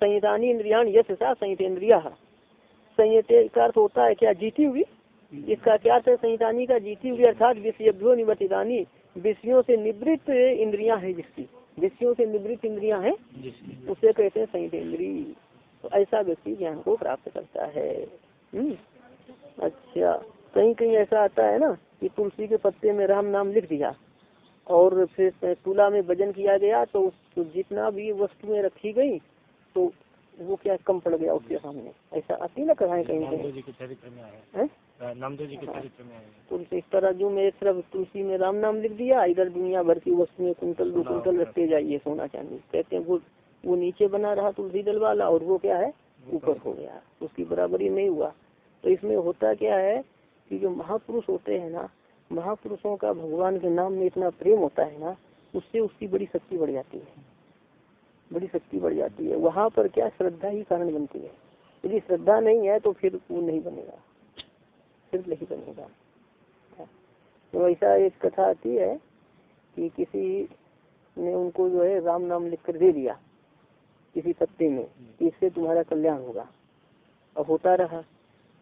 संयतानी इंद्रियाणी यश सा संयत संयतेंद्रिया। संयत का अर्थ होता है क्या? जीती हुई। इसका क्या अर्थ है? संयतानी का जीती हुई अर्थात विषयभ्यो निवर्तितानी। विषयों से निवृत्त इंद्रिया है जिसकी। विषयों से निवृत्त इंद्रिया है। उसे कहते हैं संयतेंद्री तो ऐसा व्यक्ति ज्ञान को प्राप्त करता है। हम्म। अच्छा कहीं कहीं ऐसा आता है ना कि तुलसी के पत्ते में राम नाम लिख दिया और फिर तुला में वज़न किया गया तो उस जितना भी वस्तुएँ रखी गई तो वो क्या कम पड़ गया उसके सामने? ऐसा आती ना कहानी कहीं कहीं? जी के चरित्र में आया। है? के चरित्र में आया। है तो इस तरह जो मैं सिर्फ़ तुलसी में राम नाम लिख दिया इधर दुनिया भर की वस्तुएँ कुंतल दो कुंतल रखते जाइए सोना चांदी। कहते हैं वो वो नीचे बना रहा तुलसी दल वाला और वो क्या है? ऊपर हो गया। उसकी बराबरी नहीं हुआ। तो इसमें होता क्या है कि जो महापुरुष होते हैं ना महापुरुषों का भगवान के नाम में इतना प्रेम होता है ना उससे उसकी बड़ी शक्ति बढ़ जाती है। बड़ी शक्ति बढ़ जाती है। वहाँ पर क्या श्रद्धा ही कारण बनती है। यदि श्रद्धा नहीं है तो फिर वो नहीं बनेगा। फिर नहीं बनेगा। तो ऐसा एक कथा आती है कि किसी ने उनको जो है राम नाम लिख कर दे दिया। किसी पत्ते में कि इससे तुम्हारा कल्याण होगा। और होता रहा।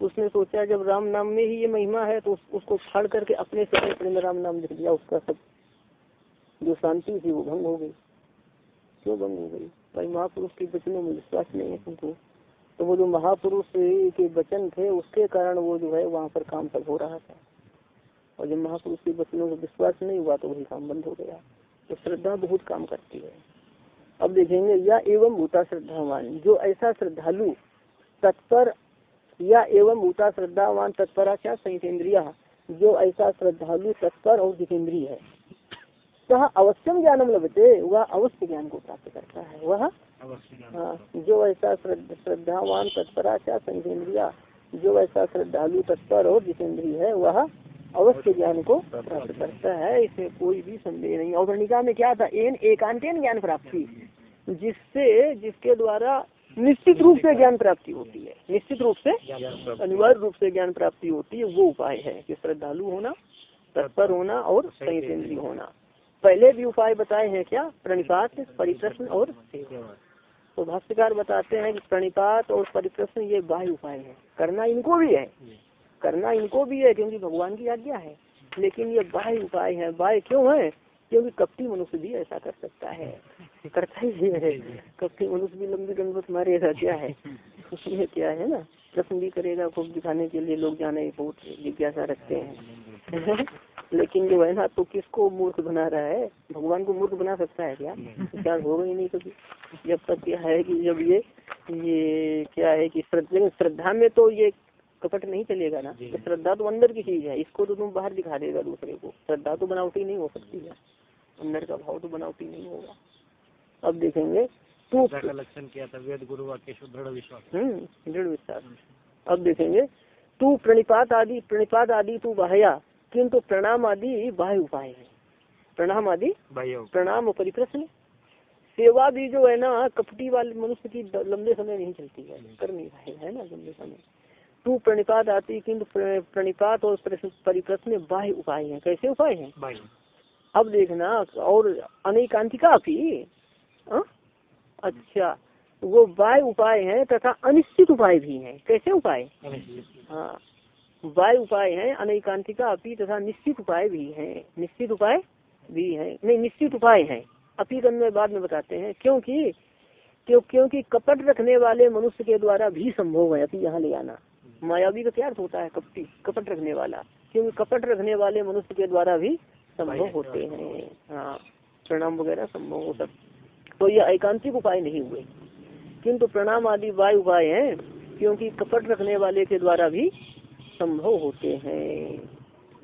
उसने सोचा जब राम नाम में ही ये महिमा है तो उस, उसको फाड़ करके अपने से अपने में राम नाम लिख दिया उसका सब जो शांति थी वो भंग हो गई। क्यों भंग हो गई? भाई महापुरुष के वचनों में विश्वास नहीं है तुमको। तो वो जो महापुरुष के वचन थे उसके कारण वो जो है वहाँ पर काम सब हो रहा था। और जब महापुरुष के वचनों को विश्वास नहीं हुआ तो वही काम बंद हो गया। तो श्रद्धा बहुत काम करती है। अब देखेंगे या एवं भूता श्रद्धावान जो ऐसा श्रद्धालु तत्पर या एवं भूता श्रद्धावान तत्परा क्या संहितेन्द्रिया जो ऐसा श्रद्धालु तत्पर और जितेंद्रीय है वह अवश्यम ज्ञानम लभते वह अवश्य ज्ञान को प्राप्त करता है। वह हाँ जो ऐसा श्रद्ध- श्रद्धावान तत्परा क्या संकेंद्रिया जो ऐसा श्रद्धालु तत्पर और जितेंद्रीय है वह अवश्य ज्ञान को प्राप्त करता है इसमें कोई भी संदेह नहीं और वर्णिका में क्या था? एन एकांतेन ज्ञान प्राप्ति, जिससे, जिसके द्वारा निश्चित रूप से ज्ञान प्राप्ति होती है। निश्चित रूप से अनिवार्य रूप से ज्ञान प्राप्ति होती है, वो उपाय है। कि श्रद्धालु होना, तत्पर होना और संकेंद्रीय होना। पहले भी उपाय बताए हैं क्या? प्रणिपात, परिप्रश्न और तो भाष्यकार बताते हैं कि प्रणिपात और परिप्रश्न ये बाह्य उपाय है। करना इनको भी है। करना इनको भी है क्योंकि भगवान की आज्ञा है। लेकिन ये बाह्य उपाय है बाह्य क्यों है? क्योंकि कपटी मनुष्य भी ऐसा कर सकता है। करता ही है। कपटी मनुष्य भी लंबी दंडवत मारे ऐसा क्या है? उसमें क्या है ना? प्रश्न भी करेगा खूब दिखाने के लिए लोग जाने बहुत जिज्ञासा रखते हैं। लेकिन जो है ना तो किसको मूर्ख बना रहा है? भगवान को मूर्ख बना सकता है क्या? क्या होगा ही नहीं कभी। जब तक क्या है कि जब ये ये क्या है कि श्रद्धा लेकिन श्रद्धा में तो ये कपट नहीं चलेगा ना तो श्रद्धा तो अंदर की चीज़ है इसको तो तुम बाहर दिखा देगा दूसरे को। श्रद्धा तो बनावटी नहीं हो सकती है। अंदर का भाव तो बनावटी नहीं होगा। अब देखेंगे तू लक्षण किया था? वेद गुरु दृढ़ विश्वास। हम्म दृढ़ विश्वास। अब देखेंगे तू प्रणिपात आदि प्रणिपात आदि तू बाह्या किंतु प्रणाम आदि बाह्य उपाय है। प्रणाम आदि प्रणाम और परिप्रश्न। सेवा भी जो है ना कपटी वाले मनुष्य की लंबे समय नहीं चलती है। कर नहीं पाएगा है ना लंबे समय। तू प्रणिपात आती किंतु प्र- प्रणिपात और प्रश्न- परिप्रश्न बाह्य उपाय है। कैसे उपाय है? अब देखना और अनेकांतिका भी हाँ? अच्छा वो बाह्य उपाय है तथा अनिश्चित उपाय भी है। कैसे उपाय? हाँ। बाह्य उपाय है अनेकांतिका अपी तथा निश्चित उपाय भी है। निश्चित उपाय भी है। नहीं निश्चित उपाय है। अपी का अन्वय बाद में बताते हैं। क्योंकि क्यों क्योंकि कपट रखने वाले मनुष्य के द्वारा भी संभव है अपी यहाँ ले आना। मायावी का क्या अर्थ होता है? कपटी कपट रखने वाला। क्योंकि कपट रखने वाले मनुष्य के द्वारा भी संभव होते हैं। हाँ। प्रणाम वगैरह संभव हो। सकते तो ये एकांतिक उपाय नहीं हुए। किंतु प्रणाम आदि वाय उपाय है क्योंकि कपट रखने वाले के द्वारा भी संभव होते हैं।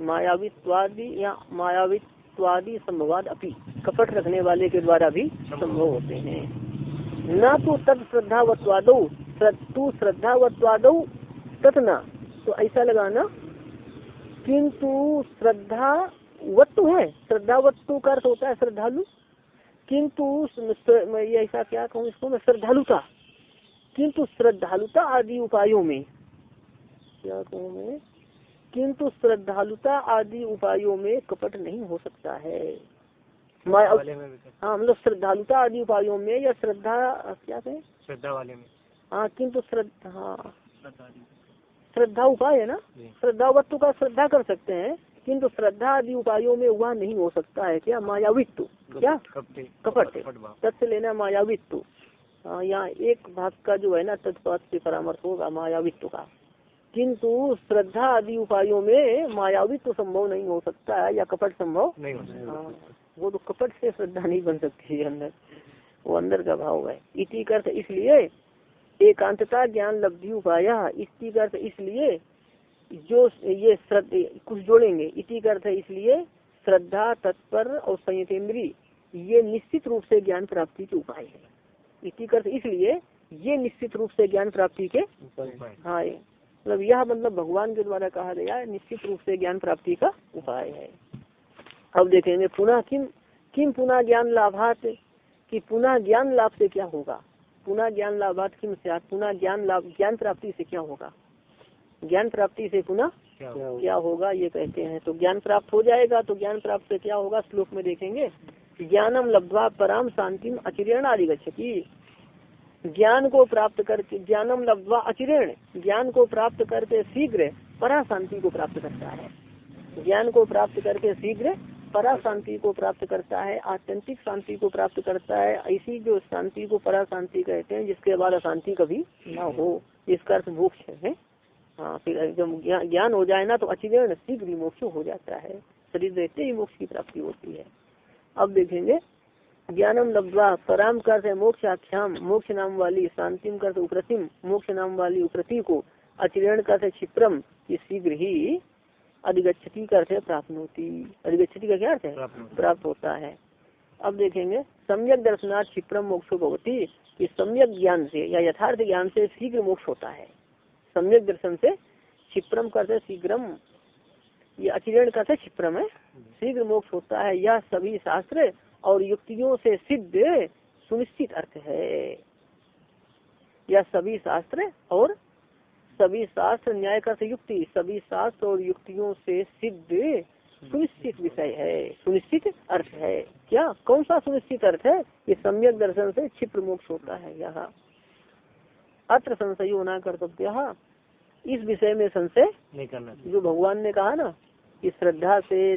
मायावित्वादि या मायावित्वादि संभवाद अपी कपट रखने वाले के द्वारा भी संभव होते हैं। न तो तद श्रद्धावत्वादो तू श्रद्धा श्रद्धावत्वादो तथ न। तो ऐसा लगाना किंतु श्रद्धा वत्तु है। श्रद्धा वत्तु का अर्थ होता है श्रद्धालु। किंतु ये ऐसा क्या कहूँ इसको? मैं श्रद्धालुता। किंतु श्रद्धालुता आदि उपायों में। क्या कहूँ मैं? किंतु श्रद्धालुता आदि उपायों में कपट नहीं हो सकता है। हाँ मतलब श्रद्धालुता आदि उपायों में या श्रद्धा क्या कहें? श्रद्धा वाले में। हाँ किंतु श्रद्धा हाँ। श्रद्धा उपाय है ना? श्रद्धा श्रद्धावत्व का श्रद्धा कर सकते हैं किंतु श्रद्धा आदि उपायों में वह नहीं हो सकता है। क्या? मायावित्व क्या? कपट। भाव। लेना मायावित्व यहाँ एक भाग का जो है ना तत्पात से परामर्श होगा मायावित्व का। किंतु श्रद्धा आदि उपायों में मायावित्व संभव नहीं हो सकता है या कपट संभव नहीं हो सकता। वो तो कपट से श्रद्धा नहीं बन सकती है अंदर। वो अंदर का भाव है। इसी अर्थ इसलिए एकांतता ज्ञान लब्धि उपाया। इसी अर्थ इसलिए जो ये श्रद्धा कुछ जोड़ेंगे। इति अर्थ इसलिए श्रद्धा तत्पर और संयतेंद्री ये निश्चित रूप से ज्ञान प्राप्ति के उपाय है। इसी अर्थ इसलिए ये निश्चित रूप से ज्ञान प्राप्ति के उपाय। हाँ मतलब यह मतलब भगवान के द्वारा कहा गया निश्चित रूप से ज्ञान प्राप्ति का उपाय है। अब देखेंगे पुनः किम किम पुनः ज्ञान लाभात कि पुनः ज्ञान लाभ से क्या होगा? पुनः ज्ञान लाभात किम से पुनः ज्ञान लाभ ज्ञान प्राप्ति से क्या होगा? ज्ञान प्राप्ति से पुनः क्या होगा ये कहते हैं। तो ज्ञान प्राप्त हो जाएगा तो ज्ञान प्राप्त से क्या होगा? श्लोक में देखेंगे। ज्ञानम लब्धवा पराम शांतिम अचिरण आदि गच्छति ज्ञान को प्राप्त करके ज्ञानम लब्धवा अचिरण ज्ञान को प्राप्त करके शीघ्र परा शांति को प्राप्त करता है। ज्ञान को प्राप्त करके शीघ्र परा शांति को प्राप्त करता है, आत्यंतिक शांति को प्राप्त करता है, ऐसी जो शांति को परा शांति कहते हैं, जिसके बाद अशांति कभी न हो इसका अर्थ मोक्ष है। हाँ फिर जब ज्ञान हो जाए ना तो अचिरण शीघ्र मोक्ष हो जाता है। शरीर रहते ही मोक्ष की प्राप्ति होती है। अब देखेंगे, ज्ञानम लब्धवा पराम कर मोक्ष आख्याम मोक्ष नाम वाली शांतिम कर उप्रतिम मोक्ष नाम वाली उप्रति को अचिरण कर क्षिप्रम, ये शीघ्र ही अधिगछति का अर्थ है प्राप्त होती अधिगछति का क्या अर्थ है? प्राप्त होता है। अब देखेंगे सम्यक दर्शनार्थ क्षिप्रम मोक्ष भगवती कि सम्यक ज्ञान से या यथार्थ ज्ञान से शीघ्र मोक्ष होता है। सम्यक दर्शन से क्षिप्रम करते शीघ्रम ये अचिरण करते क्षिप्रम है शीघ्र मोक्ष होता है यह सभी शास्त्र और युक्तियों से सिद्ध सुनिश्चित अर्थ है। यह सभी शास्त्र और सभी शास्त्र न्याय का युक्ति सभी शास्त्र और युक्तियों से सिद्ध सुनिश्चित विषय है सुनिश्चित अर्थ है। क्या? कौन सा सुनिश्चित अर्थ है? ये सम्यक दर्शन से क्षिप्र मोक्ष होता है यहाँ। अत्र संशय होना कर्तव्य इस विषय में संशय नहीं करना जो भगवान ने कहा ना कि श्रद्धा से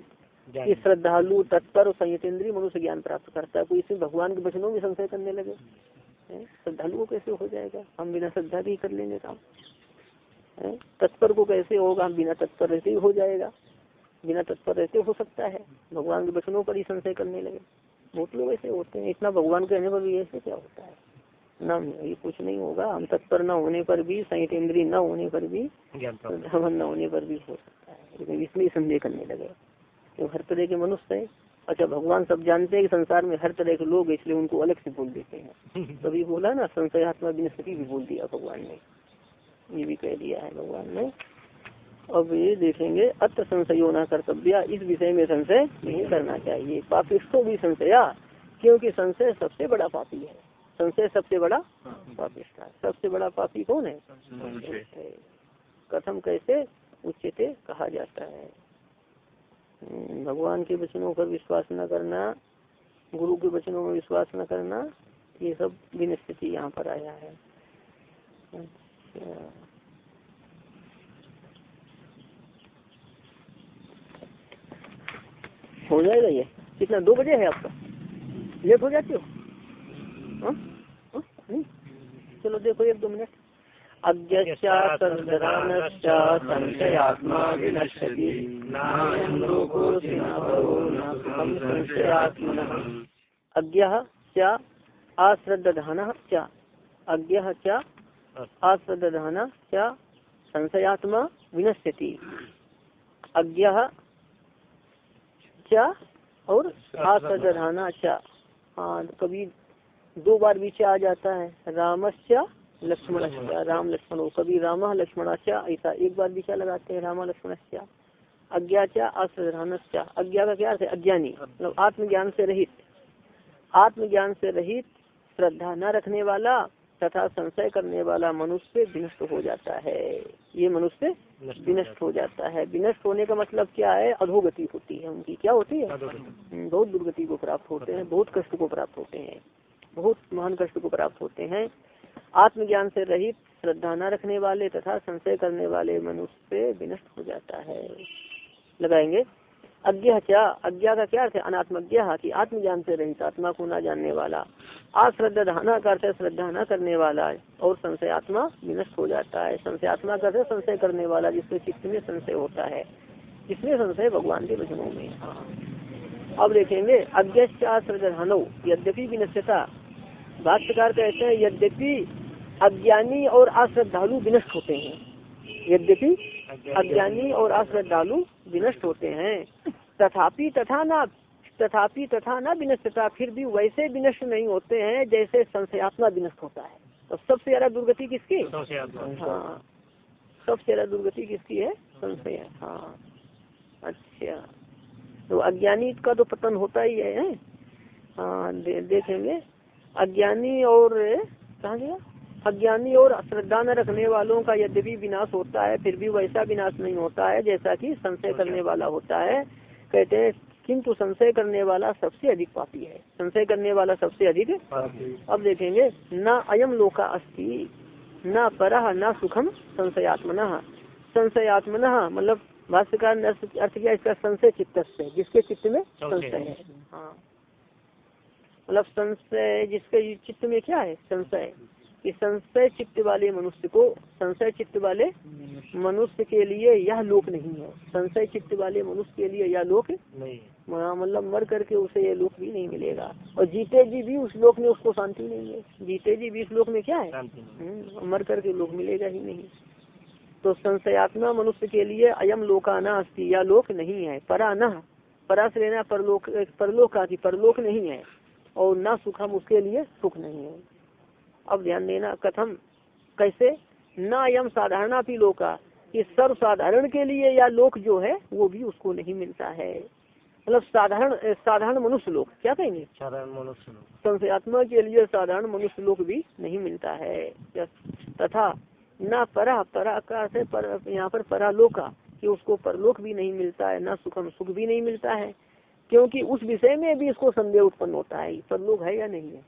कि श्रद्धालु तत्पर और संयतेंद्रीय मनुष्य ज्ञान प्राप्त करता है। कोई इसमें भगवान के वचनों में संशय करने लगे? श्रद्धालु को कैसे हो जाएगा? हम बिना श्रद्धा भी कर लेंगे काम। तत्पर को कैसे होगा बिना तत्पर रहते ही हो जाएगा। बिना तत्पर रहते हो सकता है। भगवान के वचनों पर ही संशय करने लगे। बहुत लोग ऐसे होते हैं इतना भगवान कहने पर भी ऐसे क्या होता है? न ये कुछ नहीं होगा। हम तत्पर न होने पर भी संहित इंद्री न होने पर भी धवन न होने पर भी हो सकता है। लेकिन इसलिए संदेह करने लगे। क्यों? हर तरह के मनुष्य है। अच्छा भगवान सब जानते हैं कि संसार में हर तरह के लोग इसलिए उनको अलग से बोल देते हैं। तभी बोला ना संशयात्मा विनस्पति भी बोल दिया भगवान ने। ये भी कह दिया है भगवान ने। अब ये देखेंगे अत्र संशय होना कर्तव्य इस विषय में संशय नहीं करना चाहिए। पापिष्टो भी संशया क्योंकि संशय सबसे बड़ा पापी है। संशय सबसे बड़ा है। सबसे बड़ा पापी कौन है? कथम कैसे उचित कहा जाता है। हम्म, भगवान के वचनों पर विश्वास न करना गुरु के वचनों में विश्वास न करना ये सब विनिश्चिति यहाँ पर आया है। हो जाएगा ये? कितना? दो बजे है आपका? लेट हो जाती हो? हाँ? हाँ? चलो देखो एक दो मिनट। अज्ञात्मा अज्ञ क्या आश्रद्धान क्या अज्ञ क्या अश्रद्धान क्या संशयात्मा विनश्यति। अज्ञ क्या और अश्रद्धाना क्या हाँ कभी दो बार बीच आ जाता है। रामस्या लक्ष्मण। राम लक्ष्मण। कभी राम लक्ष्मणाच्या ऐसा एक बार बीचा लगाते हैं राम लक्ष्मणाच्या अज्ञाचा अश्रद्धानस्या अज्ञा का क्या अर्थ है? अज्ञानी। मतलब आत्मज्ञान से रहित। आत्मज्ञान से रहित श्रद्धा न रखने वाला तथा संशय करने वाला मनुष्य विनष्ट हो जाता है। ये मनुष्य विनष्ट हो जाता है। विनष्ट होने का मतलब क्या है? अधोगति होती है उनकी। क्या होती है? हम्म, बहुत दुर्गति को प्राप्त होते हैं बहुत कष्ट को प्राप्त होते हैं बहुत महान कष्ट को प्राप्त होते हैं। आत्मज्ञान से रहित श्रद्धा न रखने वाले तथा संशय करने वाले मनुष्य विनष्ट हो जाता है। लगाएँगे। अज्ञा क्या? अज्ञा का क्या अर्थ है? अनात्मज्ञा की आत्मज्ञान से रहित, आत्मा को ना जानने वाला। अश्रद्धाना करते, श्रद्धा न करने वाला और संशयात्मा विनष्ट हो जाता है। संशय संशयात्मा करते संशय करने वाला, जिसके चित्त में संशय होता है। जिसमें संशय भगवान के वचनों में हाँ। अब देखेंगे अज्ञाश्रधानो यद्यपि विनश्यता। भाष्यकार कहते हैं, यद्यपि अज्ञानी और अश्रद्धालु विनष्ट होते हैं। यद्यपि अज्ञानी और अश्रद्धालु विनष्ट होते हैं। तथापि तथा ना तथापि तथा न विनष्टता फिर भी वैसे विनष्ट नहीं होते हैं जैसे संशयात्मा विनष्ट होता है। तो सबसे ज़्यादा दुर्गति किसकी? हाँ। सबसे ज़्यादा दुर्गति किसकी है? संशय। हाँ। अच्छा। तो अज्ञानी का तो पतन होता ही है? हाँ दे, देखेंगे। अज्ञानी और कहा गया? अज्ञानी और श्रद्धा न रखने वालों का यद्यपि विनाश होता है फिर भी वैसा विनाश नहीं होता है जैसा कि संशय करने वाला होता है। कहते हैं किंतु संशय करने वाला सबसे अधिक पापी है। संशय करने वाला सबसे अधिक अब देखेंगे न अयम लोका अस्ति न पर न सुखम संशयात्मन। संशयात्मन मतलब भाष्यकार ने अर्थ किया इसका संशय चित्त से जिसके चित्त में संशय है। हाँ। मतलब संशय जिसके चित्त में क्या है? संशय। कि संशय चित्त वाले मनुष्य को संशय चित्त वाले मनुष्य के लिए यह लोक नहीं है। संशय चित्त वाले मनुष्य के लिए यह लोक नहीं। मतलब मर करके उसे यह लोक भी नहीं मिलेगा। और जीते जी भी उस लोक में उसको शांति नहीं है। जीते जी भी इस लोक में क्या है? हम्म, मर करके लोक मिलेगा ही नहीं। तो संशयात्मा मनुष्य के लिए अयम लोकाना अस्थि या लोक नहीं है। परा न परा से लेना परलोक परलोक का परलोक नहीं है। और न सुखम उसके लिए सुख नहीं है। अब ध्यान देना कथम कैसे? न यम साधारणा भी लोका कि सर्व साधारण के लिए या लोक जो है वो भी उसको नहीं मिलता है। मतलब साधारण साधारण मनुष्य लोक क्या कहेंगे? साधारण मनुष्य लोक। संशयात्मा के लिए साधारण मनुष्य लोक भी नहीं मिलता है। तथा न परा परा का से पर यहाँ पर परालोका कि उसको परलोक भी नहीं मिलता है न सुखम सुख भी नहीं मिलता है क्योंकि उस विषय में भी इसको संदेह उत्पन्न होता है परलोक है या नहीं है।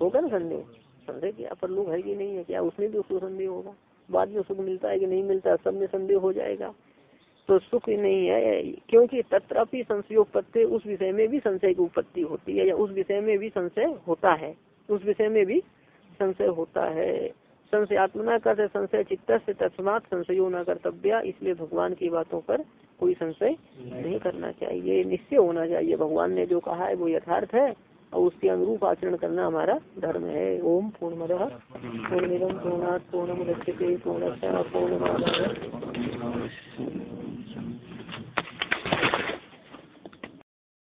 होगा ना संदेह? संदेह क्या पर लोग है कि नहीं है क्या? उसमें भी उसको संदेह होगा। बाद में सुख मिलता है कि नहीं मिलता सब में संदेह हो जाएगा। तो सुख नहीं है क्योंकि तत्रापि संशयोत्पत्ति उस विषय में भी संशय की उत्पत्ति होती है या उस विषय में भी संशय होता है। उस विषय में भी संशय होता है। संशय आत्मना कर संशय चित्त से तस्मात संशयो न कर्तव्य इसलिए भगवान की बातों पर कोई संशय नहीं करना चाहिए। निश्चय होना चाहिए। भगवान ने जो कहा है वो यथार्थ है। और उसके अनुरूप आचरण करना हमारा धर्म है। ओम पूर्ण पूर्णमिदम पूर्णात् पूर्णमुदच्यते पूर्णस्य पूर्णमादाय।